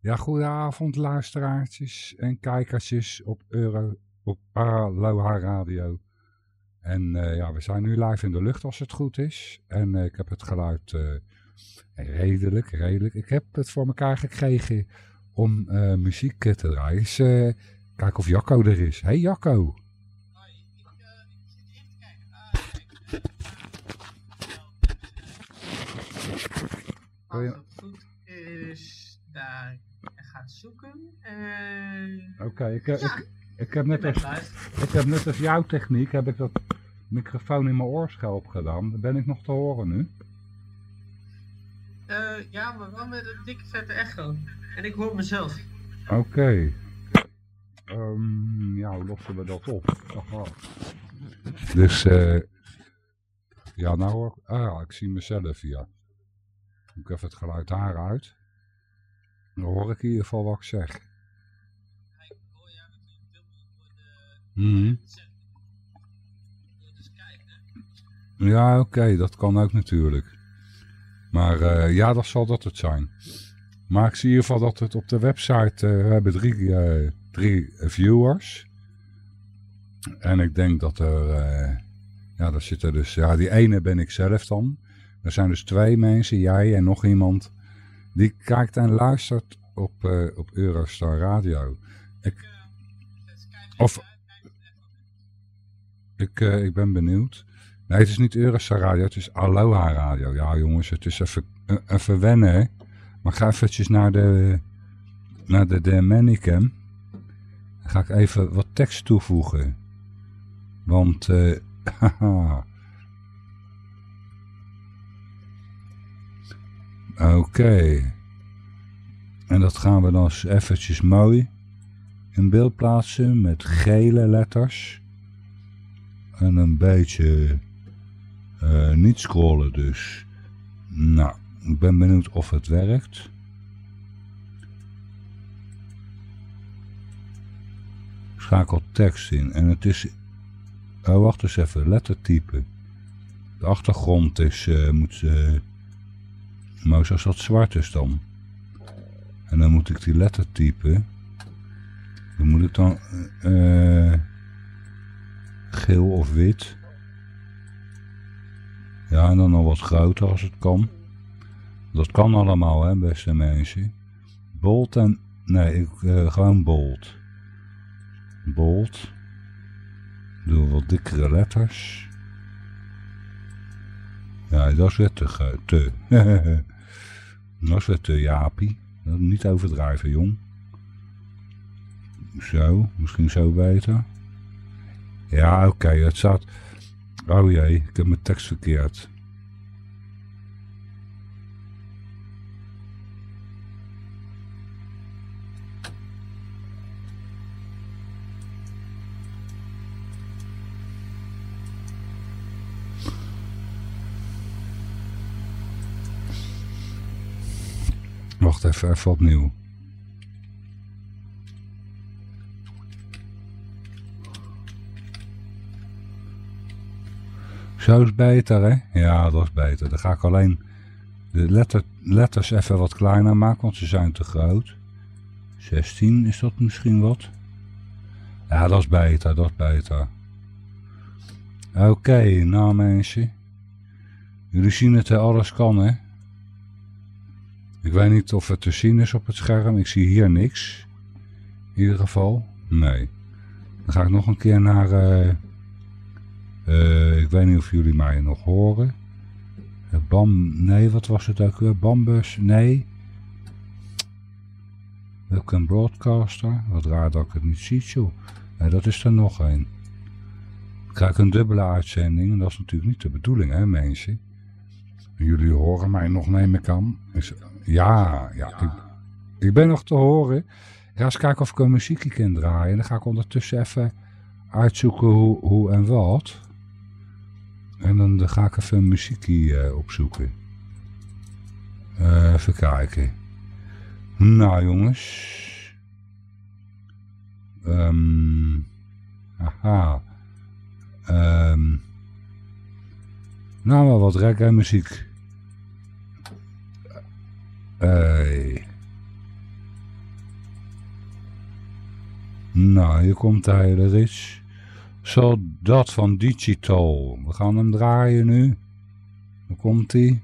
Ja, goedenavond luisteraartjes en kijkertjes op, Euro, op Aloha Radio. En uh, ja, we zijn nu live in de lucht als het goed is. En uh, ik heb het geluid uh, redelijk, redelijk. Ik heb het voor elkaar gekregen om muziek te draaien. Dus kijken of Jacco er is. Hey Jacco. Hoi, ik, ik zit even te kijken. Als het goed is, daar zoeken. Oké, okay, ik, ja. ik, ik, heb net als, ik heb net als jouw techniek, heb ik dat microfoon in mijn oorschelp gedaan. Ben ik nog te horen nu? Uh, ja, maar wel met een dikke vette echo. En ik hoor mezelf. Oké. Okay. Um, ja, hoe lossen we dat op? Aha. Dus, eh... Uh, ja, nou hoor... Ah ja, ik zie mezelf, ja. Ik even het geluid daaruit. Dan hoor ik in ieder geval wat ik zeg. Mm Ja, oké, dat kan ook natuurlijk. Maar uh, ja, dat zal dat het zijn. Maar ik zie in ieder geval dat het op de website, uh, we hebben drie, uh, drie viewers. En ik denk dat er, ja, daar zitten dus, ja, die ene ben ik zelf dan. Er zijn dus twee mensen, jij en nog iemand, die kijkt en luistert op, op Eurostar Radio. Ik, of, ik, ik ben benieuwd. Nee, het is niet Eurostar Radio, het is Aloha Radio. Ja jongens, het is even, uh, even wennen hè. Maar ga eventjes naar de, naar de, de Manicam. Dan ga ik even wat tekst toevoegen. Want, uh, Oké. En dat gaan we dan eventjes mooi in beeld plaatsen met gele letters. En een beetje uh, niet scrollen dus. Nou, ik ben benieuwd of het werkt. Schakel tekst in. En het is... Oh, wacht eens even. Lettertype. De achtergrond is... Uh, moet... Uh, maar zoals dat zwart is dan. En dan moet ik die letter typen. Dan moet ik dan... Uh, geel of wit. Ja, en dan nog wat groter als het kan. Dat kan allemaal, hè, beste mensen. Bolt en... Nee, ik, uh, gewoon bold. Bold. Doe wat dikkere letters. Ja, dat is weer te... te. dat is weer te, Jaapie. Niet overdrijven, jong. Zo, misschien zo beter. Ja, oké, het staat... Oh jee, ik heb mijn tekst verkeerd. Even, opnieuw. Zo is beter, hè? Ja, dat is beter. Dan ga ik alleen de letter, letters even wat kleiner maken, want ze zijn te groot. 16, is dat misschien wat? Ja, dat is beter, dat is beter. Oké, nou mensen. Jullie zien het, alles kan, hè? Ik weet niet of het te zien is op het scherm. Ik zie hier niks. In ieder geval, nee. Dan ga ik nog een keer naar... Uh, uh, ik weet niet of jullie mij nog horen. Uh, bam, nee, wat was het ook weer? Bambus, nee. Welke broadcaster. Wat raar dat ik het niet zie, joh. Nee, dat is er nog een. Ik krijg een dubbele uitzending. En dat is natuurlijk niet de bedoeling, hè, mensen. Jullie horen mij nog, neem ik aan. Ja, ja. Ik, ik, ben nog te horen. Ik ga eens kijken of ik een muziekje kan draaien. Dan ga ik ondertussen even uitzoeken hoe, hoe en wat. En dan ga ik even een muziekje uh, opzoeken. Uh, even kijken. Nou jongens. Um, aha. Um, nou, maar wat reggae muziek. Ei. Nou, hier komt hij. Dat Zo dat van Digital. We gaan hem draaien nu. Waar komt hij?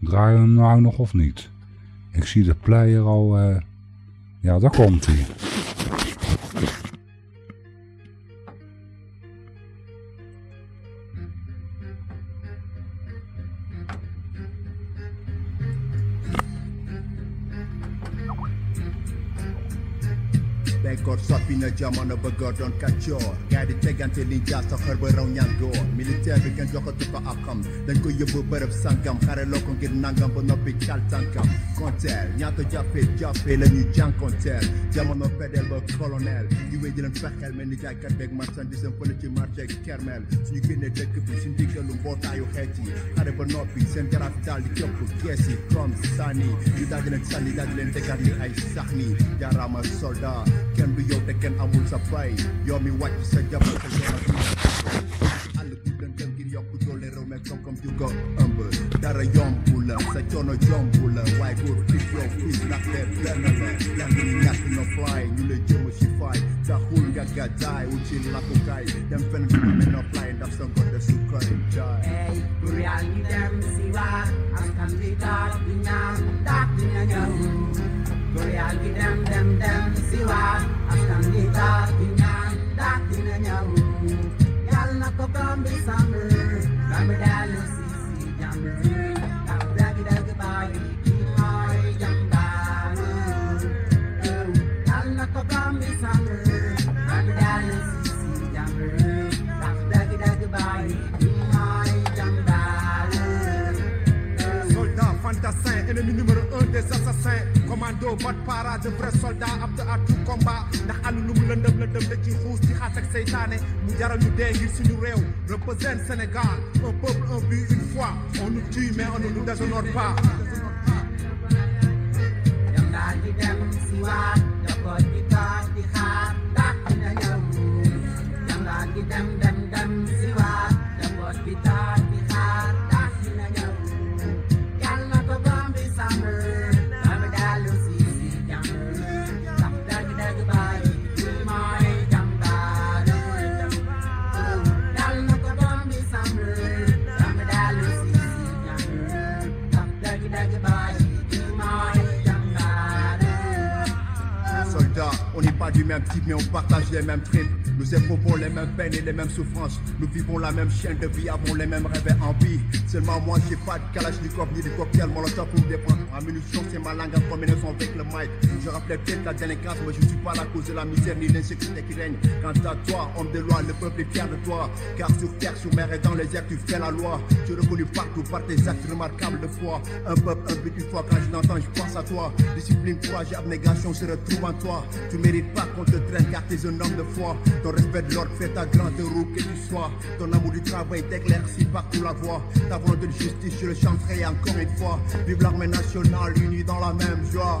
Draaien we hem nou nog of niet? Ik zie de player al... Eh, ja, daar komt hij. Bekor soppi na jamono bëgg doon kàccoor di tegante liñ jaar sa xër ba raw ñaan góor militaire bi kenn joxatu ko akam dañ ko yóbbu bërëb sangam. Xare loo ko ngir nangam ba noppi cal tànkam konteer ñaata jàppe jàppe la ñuy jànkonteel jamono pedel ba colonel. Di wéy di leen fexeel mel ni jaaykat beeg marchandise am fële ci marché kermel suñu génnee dëkk bi suñu diggalu mbootaayu xeet yi xare ba noppi seen jaraaf yi daal di topp gees yi comme sànni ñu daal di leen ay sax ni jaaraama soldat kenn du yow te kenn amul sa fay yow mi wàcc sa jabar sa jabar àll bi lëndëm ngir yokk doole réew meeg koom-koom ju ko ëmb dara yombu la sa coono jombu la waaye góor fi yow fii ndax leer benn la yaa ngi ñàkk na fly ñu lay jëm si fay taxul nga gàddaay wu ci lakkukaay dem fenn fi mu mel na fly ndax sa ngor de su koy jaay bur yaa ngi dem si waat askan bi daal di ñaan ndax dina ñëw Soldat fantassin, ennemi numéro un des assassins. Commando, mode parade, vrai soldat, apte à tout combat. ndax àll lu mu lëndëm lëndëm da ciy xuus di xaas ak seytaane mu jaral ñu ngir suñu réew Sénégal un peuple un but une foi on nous tue mais on ne nous déshonore pas. Lagi dem ñëw. Yang lagi dem dem on n'est pas du même type, mais on partage les mêmes tripes. Nous éprouvons les mêmes peines et les mêmes souffrances. Nous vivons la même chaîne de vie, avons les mêmes rêves et envies. Seulement moi, j'ai pas de kalachnikov ni de cocktail molotov pour me défendre. Ma munition, c'est ma langue en combinaison avec le mic. Je rappelais peut-être la délinquance, mais je suis pas la cause de la misère ni l'insécurité qui règne. Quant à toi, homme de loi, le peuple est fier de toi. Car sur terre, sur mer et dans les airs, tu fais la loi. Tu reconnu partout par tes actes remarquables de foi. Un peuple, un but, une fois quand je l'entends, je pense à toi. Discipline, courage abnégation se retrouvent en toi. Tu mérites pas qu'on te traîne car t'es un homme de foi. Respect de l'ordre fait ta grande roue que tu sois. Ton amour du travail t'éclaircit partout la voie. Ta volonté de justice, je le chanterai encore une fois. Vive l'armée nationale unie dans la même joie.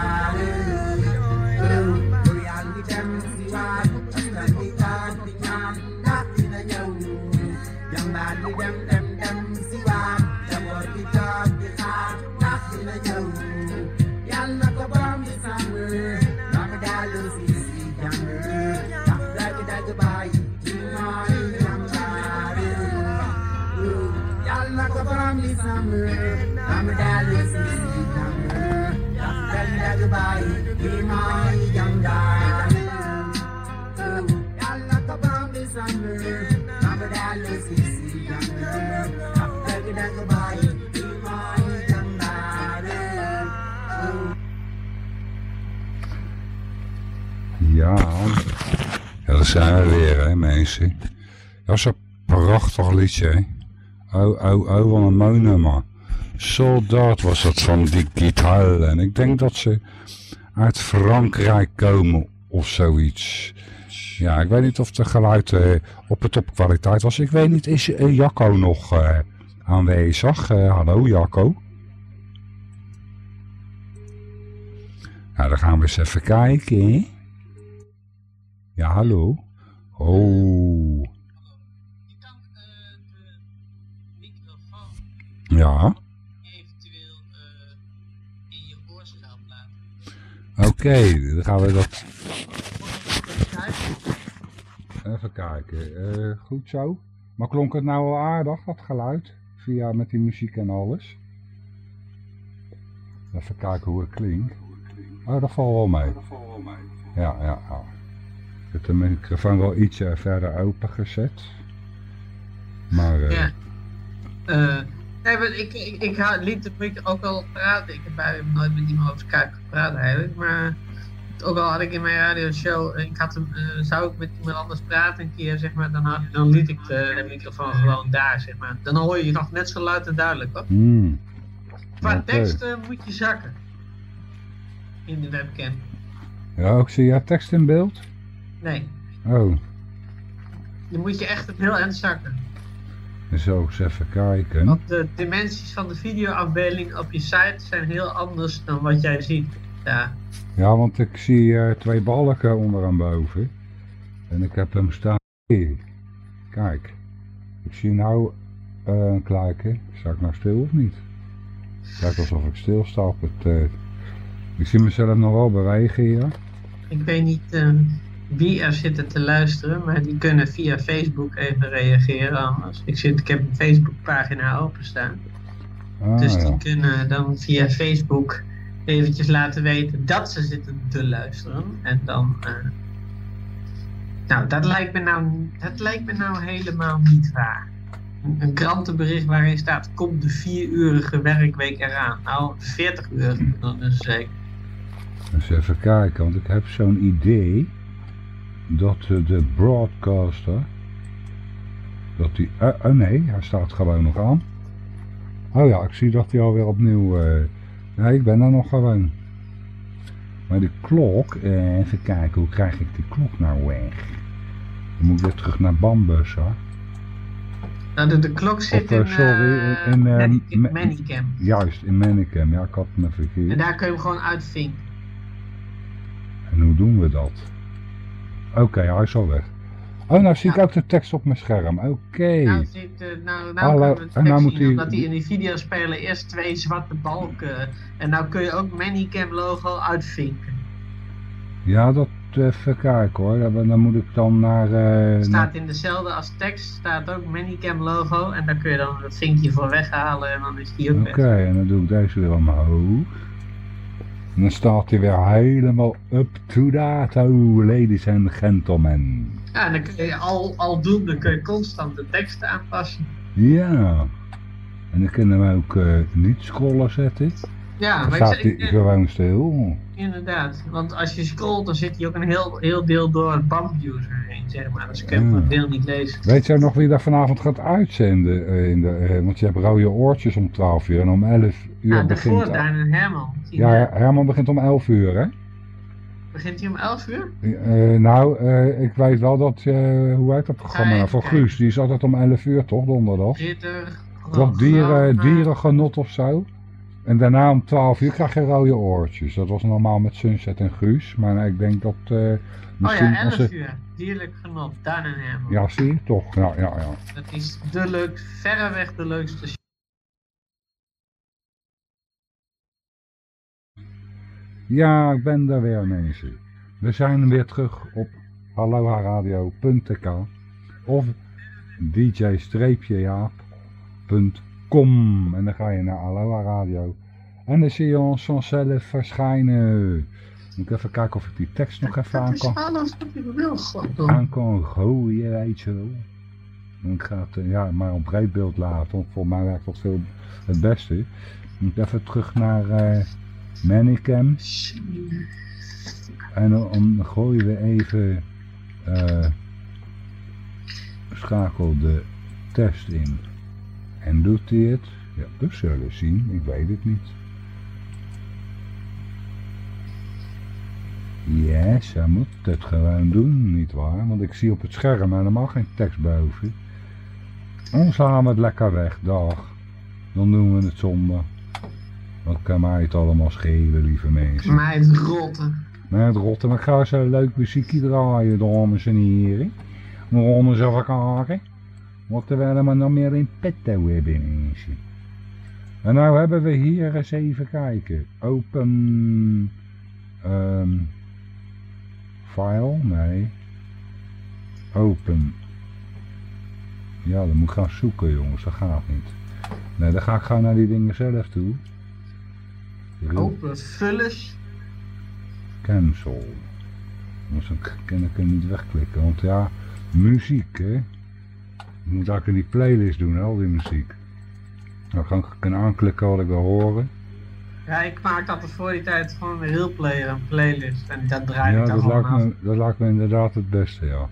zijn we weer, hè, mensen. Dat is een prachtig liedje, hè. Oh, oh, oh, wat een mooi nummer. Soldaat was dat van Digitaal. En ik denk dat ze uit Frankrijk komen of zoiets. Ja, ik weet niet of de geluid eh, op het topkwaliteit was. Ik weet niet, is eh, Jacco nog eh, aanwezig? Hallo Jacco. Nou, dan gaan we eens even kijken. Ja, hallo. Oh, Je kan eh, de microfoon ja. eventueel eh, in je oorschelp laten. Oké, dan gaan we dat even kijken. Eh, goed zo. Maar klonk het nou wel aardig, dat geluid? Via met die muziek en alles. Even kijken hoe het klinkt. Oh, dat valt wel mee. Ja, ja, ja. Ik heb de microfoon wel ietsje verder open gezet. Maar, eh, Ja. Eh, nee, maar ik, ik, ik liet de Brik ook al praten. Ik heb bij hem nooit met iemand over Skype gepraat eigenlijk. Maar ook al had ik in mijn radioshow, ik had hem, eh, zou ik met iemand anders praten een keer, zeg maar, dan, had, dan liet ik de, de microfoon gewoon daar, zeg maar. Dan hoor je je nog net zo luid en duidelijk, hoor. hmm, Qua tekst moet je zakken. In de webcam. Ja, ook zie jij tekst in beeld? Nee, Oh, dan moet je echt het heel eind zakken. zo eens even kijken. Want de dimensies van de videoafbeelding op je site zijn heel anders dan wat jij ziet. Ja, Ja, want ik zie eh, twee balken onder en boven. En ik heb hem staan. Kijk. Ik zie nou eh, een kluikje. Sta ik nou stil of niet? Het lijkt alsof ik stil sta op het... eh, Ik zie mezelf nog wel bewegen hier. ik weet niet eh, wie er zitten te luisteren, maar die kunnen via Facebook even reageren anders. Ik, zit, ik heb een Facebookpagina openstaan. Ah, dus die ja. kunnen dan via Facebook eventjes laten weten dat ze zitten te luisteren. En dan... eh, nou, dat lijkt, me nou, dat lijkt me nou helemaal niet waar. Een, een krantenbericht waarin staat, komt de vierurige werkweek eraan. Nou, 40 uur, dan is zeker. Eens even kijken, want ik heb zo'n idee dat eh, de broadcaster, dat die, eh, oh nee, hij staat gewoon nog aan. Oh ja, ik zie dat hij alweer opnieuw, eh, nee ik ben er nog gewoon. Maar die klok, even kijken, hoe krijg ik die klok nou weg? Dan moet ik weer terug naar Bambus hoor. Nou, de, de klok zit Of, in, sorry, in, Mani- Ma- Manicam. Juist, in Manicam, ja ik had me En verkeerd. daar kun je hem gewoon uitvinken. En hoe doen we dat? Oké, hij is al weg. Oh, nou zie ik ook de tekst op mijn scherm. Oké. Nou, zit, eh, nou, nou Hallo, het en nou moet zien, hij- omdat hij in die videospeler eerst twee zwarte balken. En nou kun je ook Manicam logo uitvinken. Ja, dat even kijken hoor. Dan, moet ik dan naar... eh, naar- staat in dezelfde als tekst, staat ook Manicam logo. En daar kun je dan het vinkje voor weghalen en dan is die ook Oké, en dan doe ik deze weer omhoog. En dan staat hij weer helemaal up to date, oh, ladies and gentlemen. Ja, en dan kun je al, aldoende kun je constant de tekst aanpassen. Ja. En dan kunnen we ook eh, niet scrollen zetten. Ja, Dan maar ik, staat hij ik- gewoon stil. inderdaad. Want als je scrolt, dan zit hij ook een heel, heel deel door het BAM-user heen, zeg maar. Dus je Ah. een deel niet lezen. Weet jij nog wie daar vanavond gaat uitzenden? eh, in de, eh, want je hebt rode oortjes om 12 uur en om 11 uur Ja, begint... daarvoor Daan en Herman. Ja, Herman begint om 11 uur, hè? Begint hij om 11 uur? Eh, nou, eh, ik weet wel dat, eh, hoe heet dat programma? Nou? kijken. Guus, die is altijd om 11 uur, toch? Donderdag. Ritter. Toch dieren, dierengenot of zo? En daarna om 12 uur krijg je rode oortjes. Dat was normaal met Sunset en Guus. Maar ik denk dat eh, Oh misschien... ja, 11 als ze- uur. Dierlijk genot. Daan en Herman. ja, zie je? Toch? Ja, ja, ja. Dat is de leuk, verreweg de leukste Ja, ik ben daar weer mensen. We zijn weer terug op aloha-radio.tk of dj-jaap.com en dan ga je naar Aloha Radio en dan zie je ons vanzelf verschijnen. Moet ik even kijken of ik die tekst nog even aan kan, alles wat ik wil, goddomme. aan kan gooien, weet je wel. Ik ga het eh, ja, maar op breedbeeld laten, want voor mij werkt dat veel het beste. Moet ik even terug naar eh Manicam. En dan, gooien we even eh, schakel de test in. En doet hij het? Ja, we zullen zien. Ik weet het niet. Ja, ze moet het gewoon doen, niet waar? Want ik zie op het scherm helemaal geen tekst boven. Dan slaan we het lekker weg, dag. Dan doen we het zonder. Wat kan mij het allemaal schelen, lieve mensen. Maar het rotte. Nee, het rotte, maar ik ga een leuk muziekje draaien, dames en heren. We eens even kijken. Wat we allemaal nog meer in petto hebben, mensen. En nou hebben we hier eens even kijken. Open... ehm file? Nee. Open. Ja, dan moet ik gaan zoeken, jongens. Dat gaat niet. Nee, dan ga ik gewoon naar die dingen zelf toe. Open vullers. Cancel. Dus dan kan ik hem niet wegklikken. Want ja, muziek hè. Je moet eigenlijk in die playlist doen, hè, al die muziek. Dan kan ik kan aanklikken wat ik wil horen. Ja, ik maak altijd voor die tijd gewoon een heel player, een playlist. En dat draai Ja, ik dan dat lijkt, me, dat lijkt me inderdaad het beste, ja.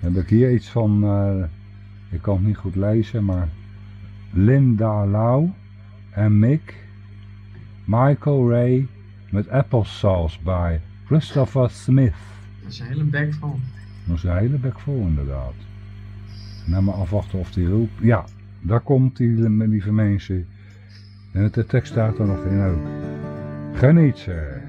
Dan heb ik hier iets van, eh, ik kan het niet goed lezen, maar Linda Lau en Mick, Michael Ray met Applesauce bij Christopher Smith. Dat is een hele bek vol. Dat is een hele bek vol inderdaad. Nou maar afwachten of die roept. Ja, daar komt die lieve mensen. En de tekst staat er nog in ook. Geniet ze.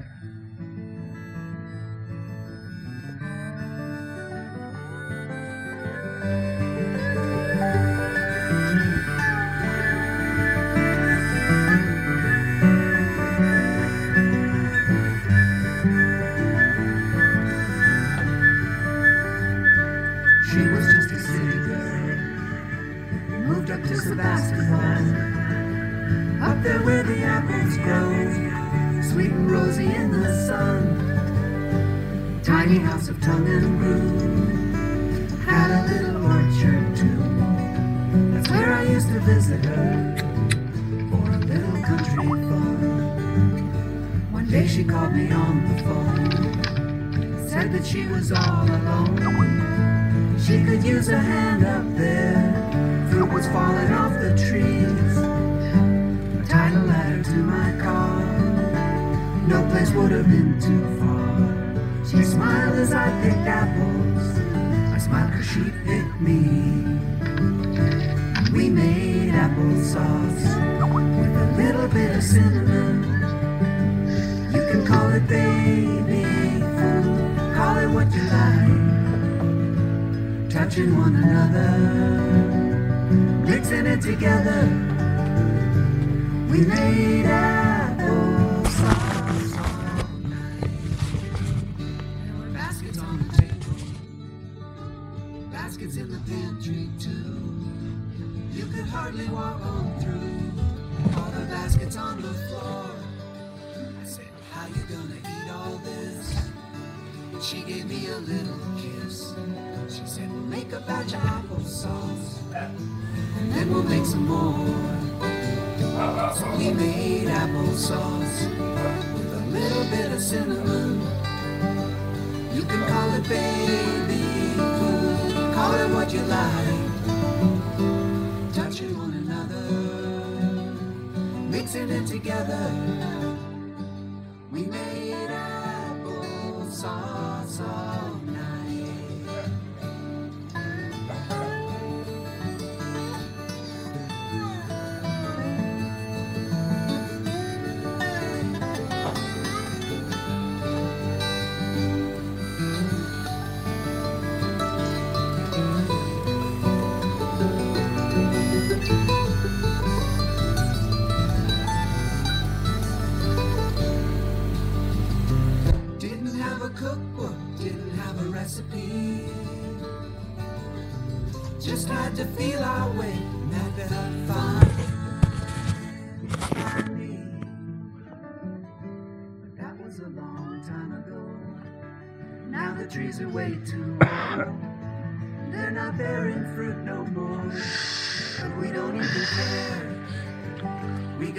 Tongue and brew. Had a little orchard too. That's where I used to visit her. For a little country fun. One day she called me on the phone. Said that she was all alone. She could use a hand up there. Fruit was falling off the trees. I tied a ladder to my car. No place would have been too far. She smiled as I picked apples. I smiled cause she picked me. We made applesauce with a little bit of cinnamon. You can call it baby food, call it what you like touching one another, mixing it together. We made applesauce She gave me a little kiss. She said, We'll make a batch of applesauce. And then we'll make some more. So we made applesauce with a little bit of cinnamon. You can call it baby food, call it what you like. Touching one another, mixing it together. We made applesauce song.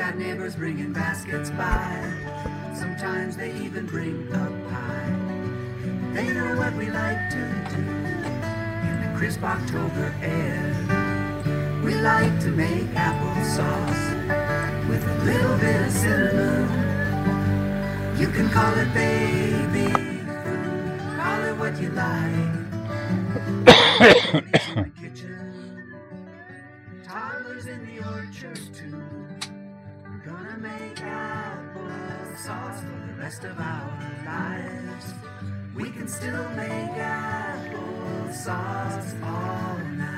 Got neighbors bringing baskets by. Sometimes they even bring a pie. They know what we like to do. In the crisp October air. We like to make applesauce with a little bit of cinnamon. You can call it baby food, call it what you like. In the kitchen, toddlers in the orchard too. Make applesauce for the rest of our lives. We can still make apple sauce all night.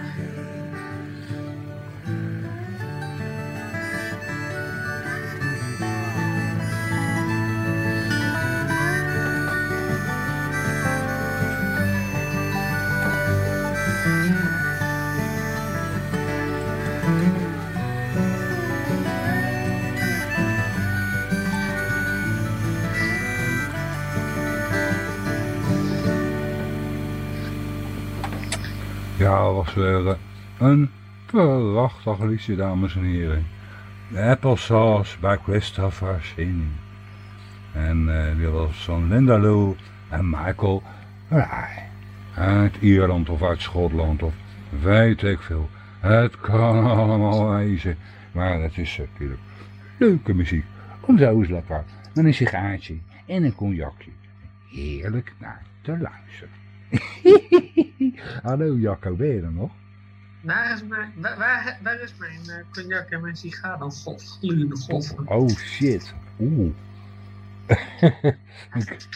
Eh, een prachtig liedje, dames en heren. Applesauce bij Christopher Singh. En eh die was van Linda Lou en Michael Rai. Uit Ierland of uit Schotland of weet ik veel. Het kan allemaal wezen. Maar het is natuurlijk leuke muziek. Om zo eens lekker met een sigaartje en een cognacje. Heerlijk naar te luisteren. Hallo Jacco, ben je er nog? Waar is mijn, waar, waar, waar is mijn eh, cognac en mijn sigaar dan? Golf, gloeiende golven. Oh shit. Oeh. ik,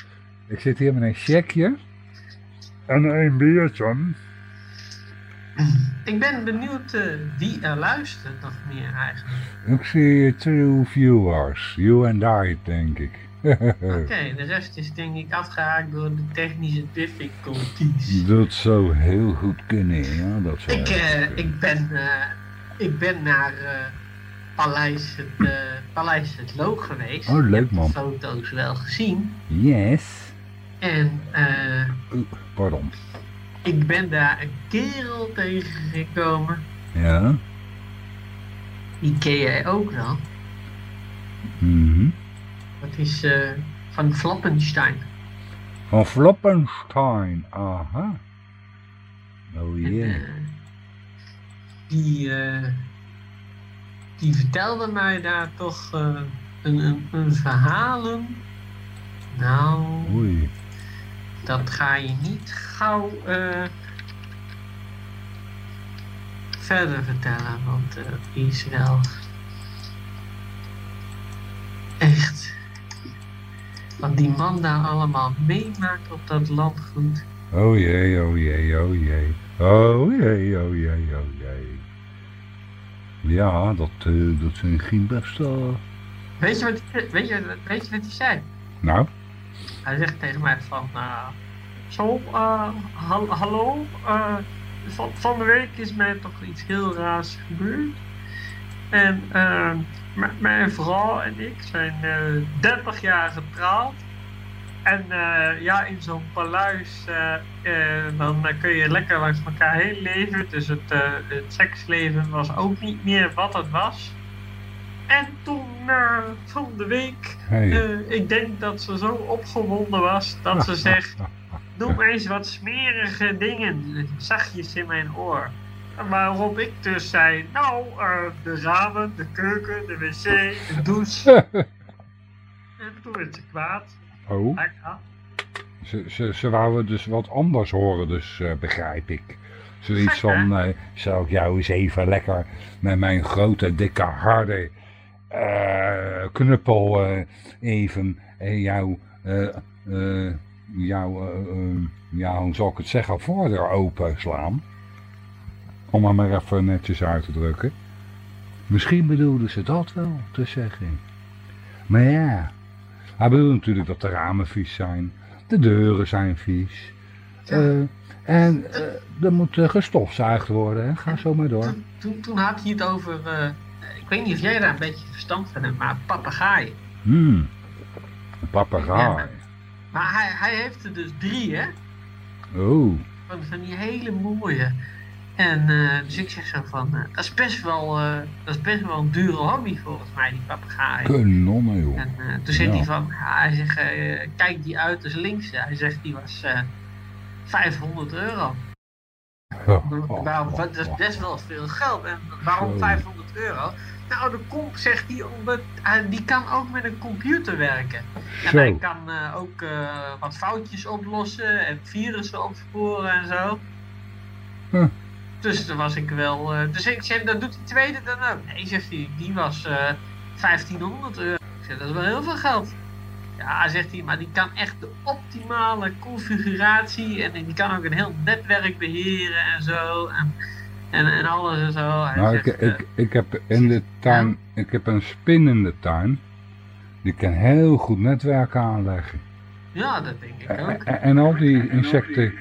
ik zit hier met een checkje. En een biertje. Ik ben benieuwd eh, wie er luistert nog meer eigenlijk. Ik zie two viewers. You and I, denk ik. Oké, de rest is denk ik afgehaakt door de technische difficulties. Dat zou heel goed kunnen, ja. Dat zou Ik, eh, kunnen. ik, ben, eh, ik ben naar eh, Paleis, het, Paleis het Loog geweest. Oh, leuk, Ik heb man. de foto's wel gezien. Yes. En eh, Oeh, pardon. ik ben daar een kerel tegengekomen. Ja. Die ken jij ook wel. Mhm. Dat is eh, van Flappenstein. Van Floppenstein. Aha. Oh jee. eh, die, eh, die vertelde mij daar toch een, een, een verhalen. Nou, Oei. dat ga je niet gauw eh, verder vertellen, want eh, wat die man daar allemaal meemaakt op dat landgoed. Oh jee, oh jee, oh jee. Oh jee, oh jee, oh jee. Ja, dat, eh, dat zijn geen beste... Weet je wat hij weet je, weet je wat hij zei? Nou, Hij zegt tegen mij van, eh, zo, eh, hal- hallo, van, van de week is mij toch iets heel raars gebeurd. En eh, m- mijn vrouw en ik zijn eh 30 jaar getrouwd. En eh, ja, in zo'n paleis, eh, dan kun je lekker langs elkaar heen leven. Dus het, het seksleven was ook niet meer wat het was. En toen, eh, van de week, hey. ik denk dat ze zo opgewonden was dat ze zegt: Doe maar eens wat smerige dingen, zachtjes in mijn oor. Waarop ik dus zei: Nou, eh, de ramen, de keuken, de wc, de douche. en toen werd ze kwaad. Oh, Ja, ze, ze, ze wouden dus wat anders horen, dus eh, begrijp ik. Zoiets van, eh zou ik jou eens even lekker met mijn grote, dikke, harde knuppel even jou, jou, ja, hoe zal ik het zeggen, voordeur open slaan. Om maar maar even netjes uit te drukken. Misschien bedoelden ze dat wel te zeggen. Maar ja, hij bedoelt natuurlijk dat de ramen vies zijn, de deuren zijn vies. Ja. eh, en eh, er moet eh, gestofzuigd worden. Hè? Ga zo maar door. Toen, toen, toen had hij het over. ik weet niet of jij daar een beetje verstand van hebt, maar papegaaien. Hmm, een papegaai. Ja. Maar hij, hij heeft er dus drie, hè? Oh, Van, van die hele mooie. En eh, dus ik zeg zo van, eh, dat, is best wel, eh, dat is best wel een dure hobby volgens mij, die papegaai. kanonnen joh. En toen Ja. hij van, hij zegt, kijk die uit als links. Hij zegt, die was eh 500 euro. Ja. Nou, dat is best wel veel geld. En waarom Zo. 500 euro? Nou, de comp zegt hij, omdat die kan ook met een computer werken. En Zo. hij kan ook wat foutjes oplossen en virussen opsporen en zo. Huh. Dus daar was ik wel. eh, dus ik zeg, dan doet die tweede dan ook. Nee, zegt hij, die was eh 1500 euro. Ik zeg, dat is wel heel veel geld. Ja, zegt hij, maar die kan echt de optimale configuratie en die kan ook een heel netwerk beheren en zo. En, en, en alles en zo. Hij Nou, ik, zegt, eh, ik, ik heb in de tuin, ik heb een spin in de tuin. Die kan heel goed netwerken aanleggen. ja, dat denk ik ook. en- en al die insecten,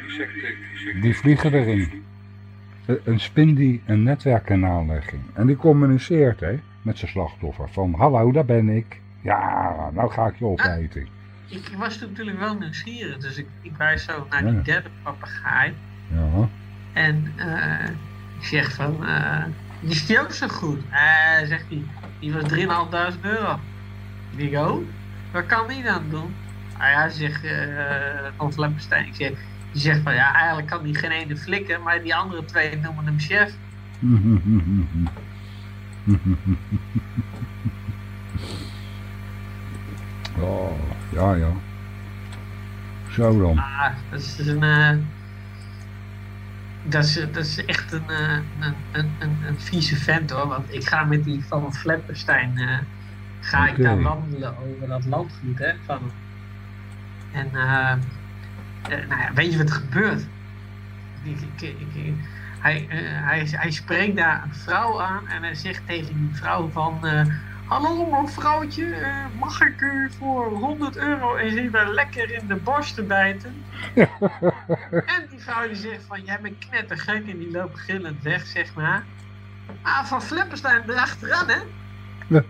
die vliegen erin. Een- Een spin die een netwerk kan aanleggen. En die communiceert hè, met zijn slachtoffer. Van, hallo, daar ben ik. Ja, nou ga ik je opeten. Ik was natuurlijk wel nieuwsgierig, dus ik, ik wijs zo naar die derde papegaai. Ja, En eh, ik zeg van, eh, die is die ook zo goed? Eh, zegt hij, die was 3.500 euro. Ik denk, oh, wat kan die dan doen? Nou ja, zegt uh, Hans Lempenstein, ik zeg, die zegt van, ja, eigenlijk kan die geen ene flikken, maar die andere twee noemen hem chef. Oh, ja, ja. Zo dan. Ah, dat is een, eh, dat is, dat is echt een, eh, een, een, een, een vieze vent hoor, want ik ga met die van Flepperstein, eh, ga ik daar wandelen over dat landgoed hè, van. En nou ja, weet je wat er gebeurt? Ik, ik, ik, ik- hij, eh, hij, hij spreekt daar een vrouw aan en hij zegt tegen die vrouw van... eh, Hallo mevrouwtje, eh, mag ik u voor 100 euro eens even lekker in de borsten bijten? en die vrouw die zegt van, jij bent knettergek en die loopt gillend weg, zeg maar. Ah, van Flepperstein erachteraan, hè?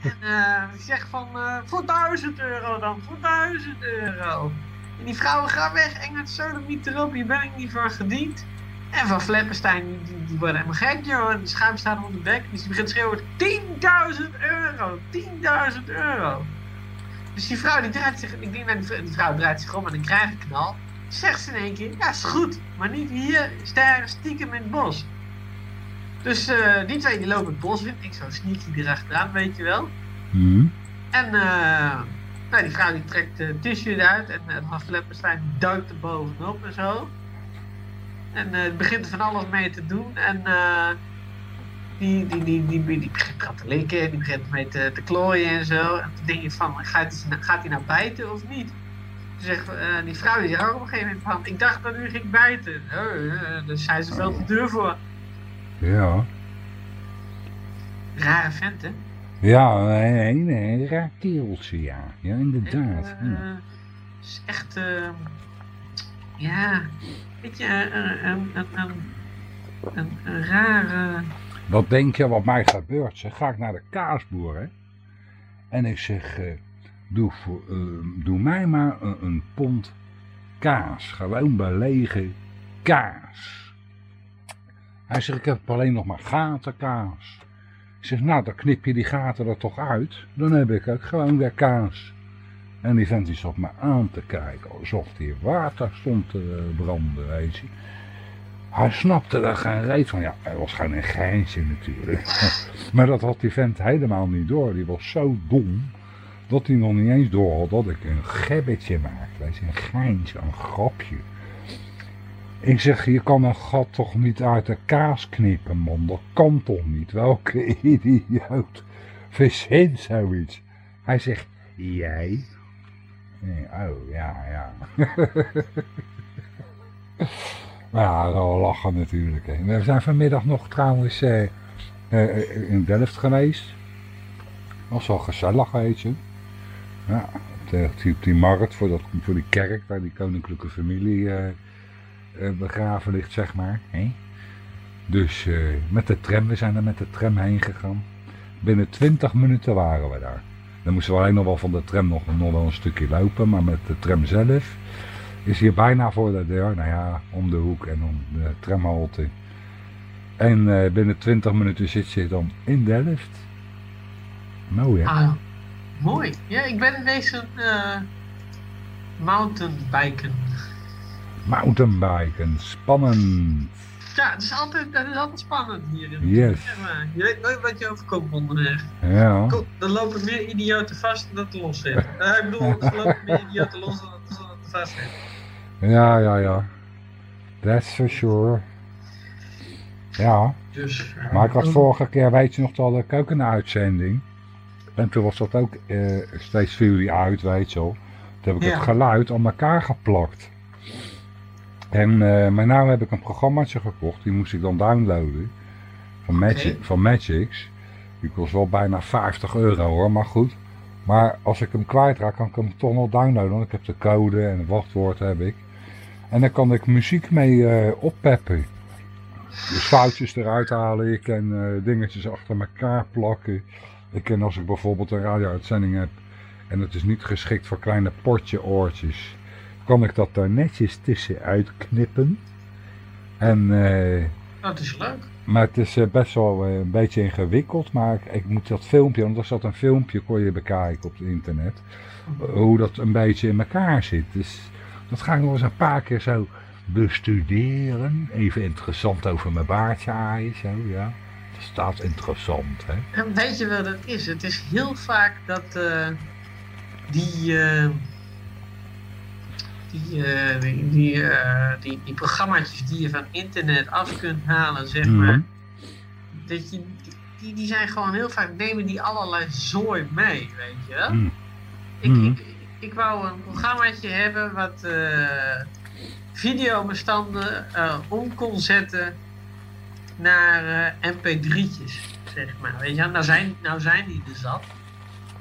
En eh, die zegt van, eh, voor 1000 euro dan, voor 1000 euro. En die vrouwen gaan weg, Engert Sodomiet erop, hier ben ik niet voor gediend. En van Flepperstein, die, worden helemaal gek, joh. En de schuim staat op de bek. Dus die begint te schreeuwen, 10.000 euro, 10.000 euro. Dus die vrouw, die draait zich, ik denk dat die vrou- die vrouw draait zich om en dan krijgt een knal. Zegt ze in één keer, ja, is goed. Maar niet hier, ster stiekem in het bos. Dus eh, die twee die lopen het bos in. Ik zo sneaky erachteraan, weet je wel. Hm? En eh, nou, die vrouw die trekt de t-shirt uit en uh, Van Flepperstein duikt er bovenop en zo. En eh, het begint er van alles mee te doen. En eh, die, die, die, die, die, begint te likken, die begint mee te, te klooien en zo. En toen denk je van, gaat hij, gaat hij nou bijten of niet? Zegt, eh, die vrouw die zegt ook op een gegeven moment van, ik dacht dat u ging bijten. Eh, dus zijn ze veel te duur voor. Ja. Rare vent, hè? Ja, nee, nee, nee, raar kereltje, ja. Ja, inderdaad. En, Ja. eh, is echt, eh, ja, weet je, een, een, een, een, een, een rare, Wat denk je wat mij gebeurt? Zeg, ga ik naar de kaasboer, hè? En ik zeg, eh, doe, voor, eh, doe mij maar een, een pond kaas. Gewoon belegen kaas. Hij zegt, ik heb alleen nog maar gatenkaas. Ik zeg, nou, dan knip je die gaten er toch uit. Dan heb ik ook gewoon weer kaas. En die vent die zat me aan te kijken, alsof hij water stond te branden, weet je. Hij snapte er geen reet van. Ja, hij was gewoon een geintje natuurlijk. maar dat had die vent helemaal niet door. Die was zo dom, dat hij nog niet eens door had dat ik een gebbetje maakte. Weet je, een geintje, een grapje. Ik zeg, je kan een gat toch niet uit de kaas knippen, man. Dat kan toch niet? Welke idioot verzint zoiets? Hij zegt, jij? Nee, oh, ja, ja. Maar ja, wel lachen natuurlijk. Hè. We zijn vanmiddag nog trouwens eh, eh, in Delft geweest. Was wel gezellig, weet je. Ja, op, die, die markt voor, dat, voor die kerk waar die koninklijke familie eh, begraven ligt, zeg maar. Hè. Dus eh, met de tram, we zijn er met de tram heen gegaan. Binnen 20 minuten waren we daar. Dan moesten we alleen nog wel van de tram nog, nog wel een stukje lopen, maar met de tram zelf is hier bijna voor de deur. Nou ja, om de hoek en om de tramhalte. En eh, binnen 20 minuten zit je dan in Delft. Mooi hè? ah, mooi. Ja, ik ben deze uh, mountainbiken. Mountainbiken, spannend. Ja, het is altijd, het is altijd spannend hier. in- Yes. Je weet nooit wat je overkomt onderweg. Ja. Kom, Er lopen meer idioten vast dan dat er los zitten. Eh, ik bedoel, er lopen meer idioten los dan dat er vast zitten. Ja, ja, ja. That's for sure. Ja, Dus, eh, maar ik had vorige keer, weet je nog, dat had ik ook een uitzending. En toen was dat ook, eh, steeds viel die uit, weet je wel. Toen heb ik Ja. het geluid aan elkaar geplakt. En, eh, maar nou heb ik een programmaatje gekocht, die moest ik dan downloaden. Van, Magic, van Magix. Die kost wel bijna 50 euro hoor, maar goed. Maar als ik hem kwijtraak, kan ik hem toch nog downloaden. Want ik heb de code en het wachtwoord heb ik. En dan kan ik muziek mee eh, oppeppen. Dus foutjes eruit halen. Je kan eh, dingetjes achter elkaar plakken. Ik kan als ik bijvoorbeeld een radio-uitzending heb. En het is niet geschikt voor kleine potje oortjes. Kan ik dat daar netjes tussenuit knippen. En... eh, dat is leuk. maar het is eh, best wel eh, een beetje ingewikkeld. Maar ik, ik moet dat filmpje, want er zat een filmpje, kon je bekijken op het internet. eh, hoe dat een beetje in elkaar zit. Dus dat ga ik nog eens een paar keer zo bestuderen. Even interessant over mijn baardje aaien, zo ja. Dat staat interessant, hè. En weet je wat het is? Het is heel vaak dat eh, die, eh, die, eh, die, die, eh, die, die programma's die je van internet af kunt halen, zeg maar. Mhm. Dat je, die, die zijn gewoon heel vaak, nemen die allerlei zooi mee, weet je wel? Mm. Ik, Mhm. ik, ik wou een programmaatje hebben wat eh, videobestanden om kon zetten naar eh, mp3'tjes, zeg maar. Weet je, nou zijn, nou zijn die er zat,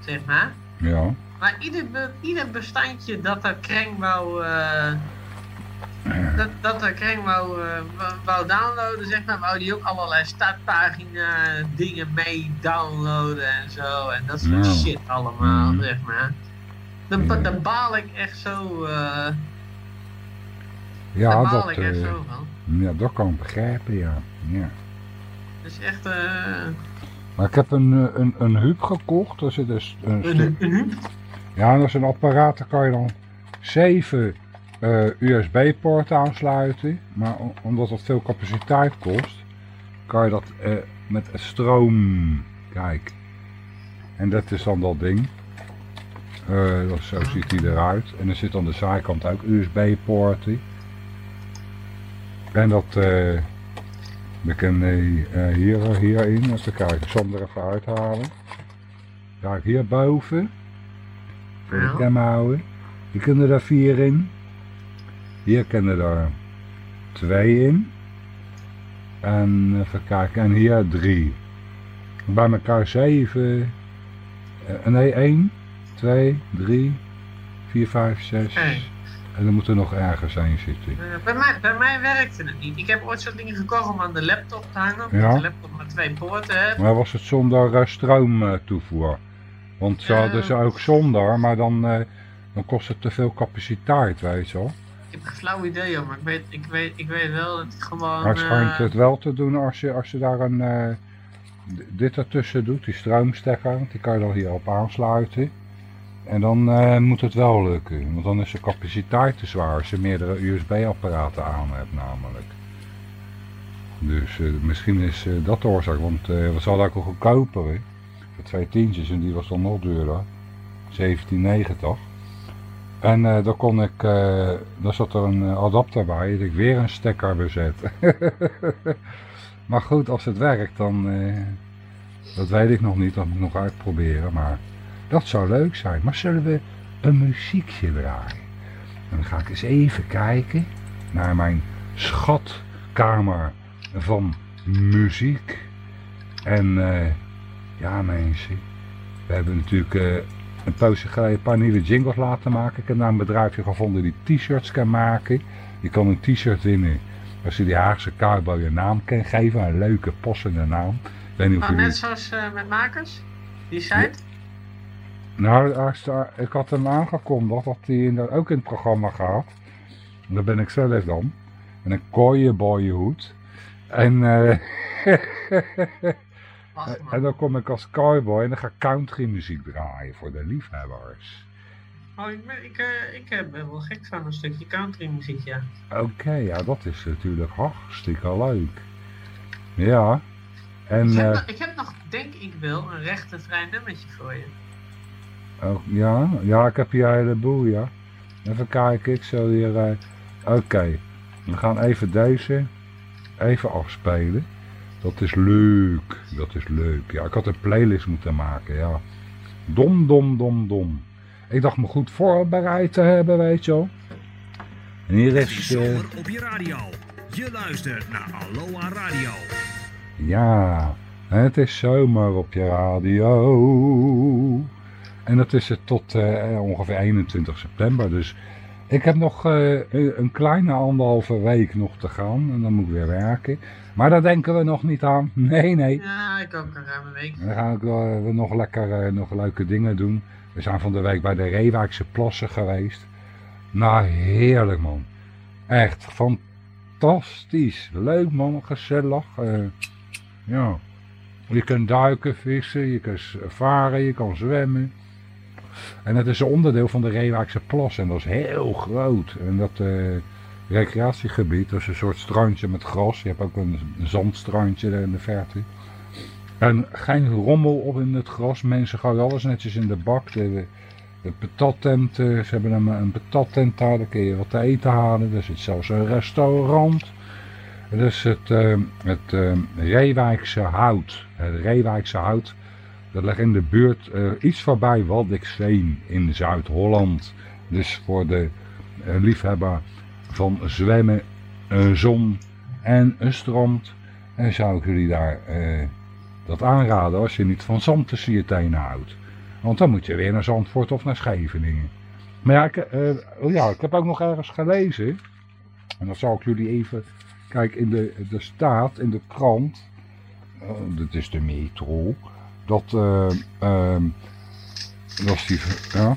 zeg maar. Ja. Maar ieder, be- ieder bestandje dat er Kreng wou, eh, dat, dat er Kreng wou, eh, wou- downloaden, zeg maar, wou die ook allerlei startpagina dingen mee downloaden en zo. En dat soort Ja. shit allemaal, Mhm. zeg maar. Dan, dan baal ik echt zo, eh Ja, baal dat, ik echt zo van. ja, dat kan ik begrijpen, ja. ja. Dat is echt eh, Maar ik heb een, een, een hub gekocht. Er zit een, st- een een, een, Ja, is een apparaat, daar kan je dan zeven eh, USB-poorten aansluiten. Maar omdat dat veel capaciteit kost, kan je dat eh, met stroom... Kijk. En dat is dan dat ding. Eh, zo ziet hij eruit. En er zit aan de zijkant ook USB-poorten. En dat... eh we kunnen hier, hierin, even kijken, ik zal even uithalen. Kijk, hierboven Ja. cam houden. Hier kunnen er vier in. Hier kunnen er twee in. En even kijken, en hier drie. Bij elkaar zeven. eh, nee, één, twee, drie, vier, vijf, zes. Oké. En er moet er nog ergens een zitten. Eh, bij, mij, bij mij werkte het niet. Ik heb ooit zo'n ding gekocht om aan de laptop te hangen. Omdat Ja. de laptop maar twee poorten heeft. Maar was het zonder eh, stroomtoevoer? Want ze hadden Eh. ze ook zonder, maar dan, eh, dan kost het te veel capaciteit, weet je wel. Ik heb geen flauw idee, joh, maar ik weet, ik weet, ik weet wel dat het gewoon... Maar het schijnt eh, het wel te doen als je, als je daar een, dit ertussen doet, die stroomstekker, die kan je dan hierop aansluiten. En dan moet het wel lukken, want dan is de capaciteit te zwaar als je meerdere USB-apparaten aan hebt namelijk. Dus misschien is dat de oorzaak, want we hadden ook een goedkopere, twee tientjes en die was dan nog duurder, 17,90. En eh dan kon ik, eh dan zat er een eh, adapter bij, dat ik weer een stekker bezet. maar goed, als het werkt dan, dat weet ik nog niet, dat moet ik nog uitproberen, maar dat zou leuk zijn. Maar zullen we een muziekje draaien? Dan ga ik eens even kijken naar mijn schatkamer van muziek. En eh, ja mensen, we hebben natuurlijk eh, een poosje geleden een paar nieuwe jingles laten maken. Ik heb daar een bedrijfje gevonden die t-shirts kan maken. Je kan een t-shirt winnen als je die Haagse cowboy een naam kan geven. Een leuke, passende naam. Ik weet niet of oh, jullie... net zoals eh, met makers? Die site? Nou, daar- ik had hem aangekondigd dat hij ook in het programma gaat. Daar ben ik zelf dan. En een kooienboyhoed. En, eh, Wacht en dan kom ik als cowboy en dan ga ik country muziek draaien voor de liefhebbers. Oh, ik, ben, ik, eh, ik eh, ben wel gek van een stukje country muziek, ja. Oké, ja, dat is natuurlijk hartstikke leuk. Ja. En, ik, heb eh, nog, ik heb nog, denk ik wel, een recht en vrij nummertje voor je. oh, ja, ja, ik heb hier een heleboel, ja. Even kijken, ik zal hier... eh, Oké, we gaan even deze even afspelen. Dat is leuk, dat is leuk. Ja, ik had een playlist moeten maken, ja. Dom, dom, dom, dom. Ik dacht me goed voorbereid te hebben, weet je wel. En hier Het is is... eh, zomer op je radio. Je luistert naar Aloha Radio. Ja, het is zomer op je radio. En dat is het tot eh, ongeveer 21 september. Dus ik heb nog eh, een kleine anderhalve week nog te gaan. En dan moet ik weer werken. Maar daar denken we nog niet aan. Nee, nee. Ja, ik ook een ruime week. Dan gaan we we nog lekker eh, nog leuke dingen doen. We zijn van de week bij de Reewijkse plassen geweest. Nou, heerlijk man. Echt fantastisch. Leuk man, gezellig. eh, ja. Je kunt duiken, vissen, je kunt varen, je kan zwemmen. En het is een onderdeel van de Reewijkse plas en dat is heel groot. En dat eh, recreatiegebied, dat is een soort strandje met gras. Je hebt ook een zandstrandje daar in de verte. En geen rommel op in het gras. Mensen gooien alles netjes in de bak. De, de patattent, ze hebben een, een patattent daar. Daar kun je wat te eten halen. Er zit zelfs een restaurant. Dat is het, eh, het Reewijkse Hout. Het Reewijkse Hout. Dat ligt in de buurt eh, iets voorbij Waddinxveen in Zuid-Holland. Dus voor de eh, liefhebber van zwemmen, een zon en een strand. En zou ik jullie daar eh, dat aanraden als je niet van zand tussen je tenen houdt. Want dan moet je weer naar Zandvoort of naar Scheveningen. Maar ja, ik, oh ja, ik heb ook nog ergens gelezen. En dat zal ik jullie even... Kijk, in de, de staat, in de krant... eh, dit is de metro. Dat... eh, ehm, dat die... Ja,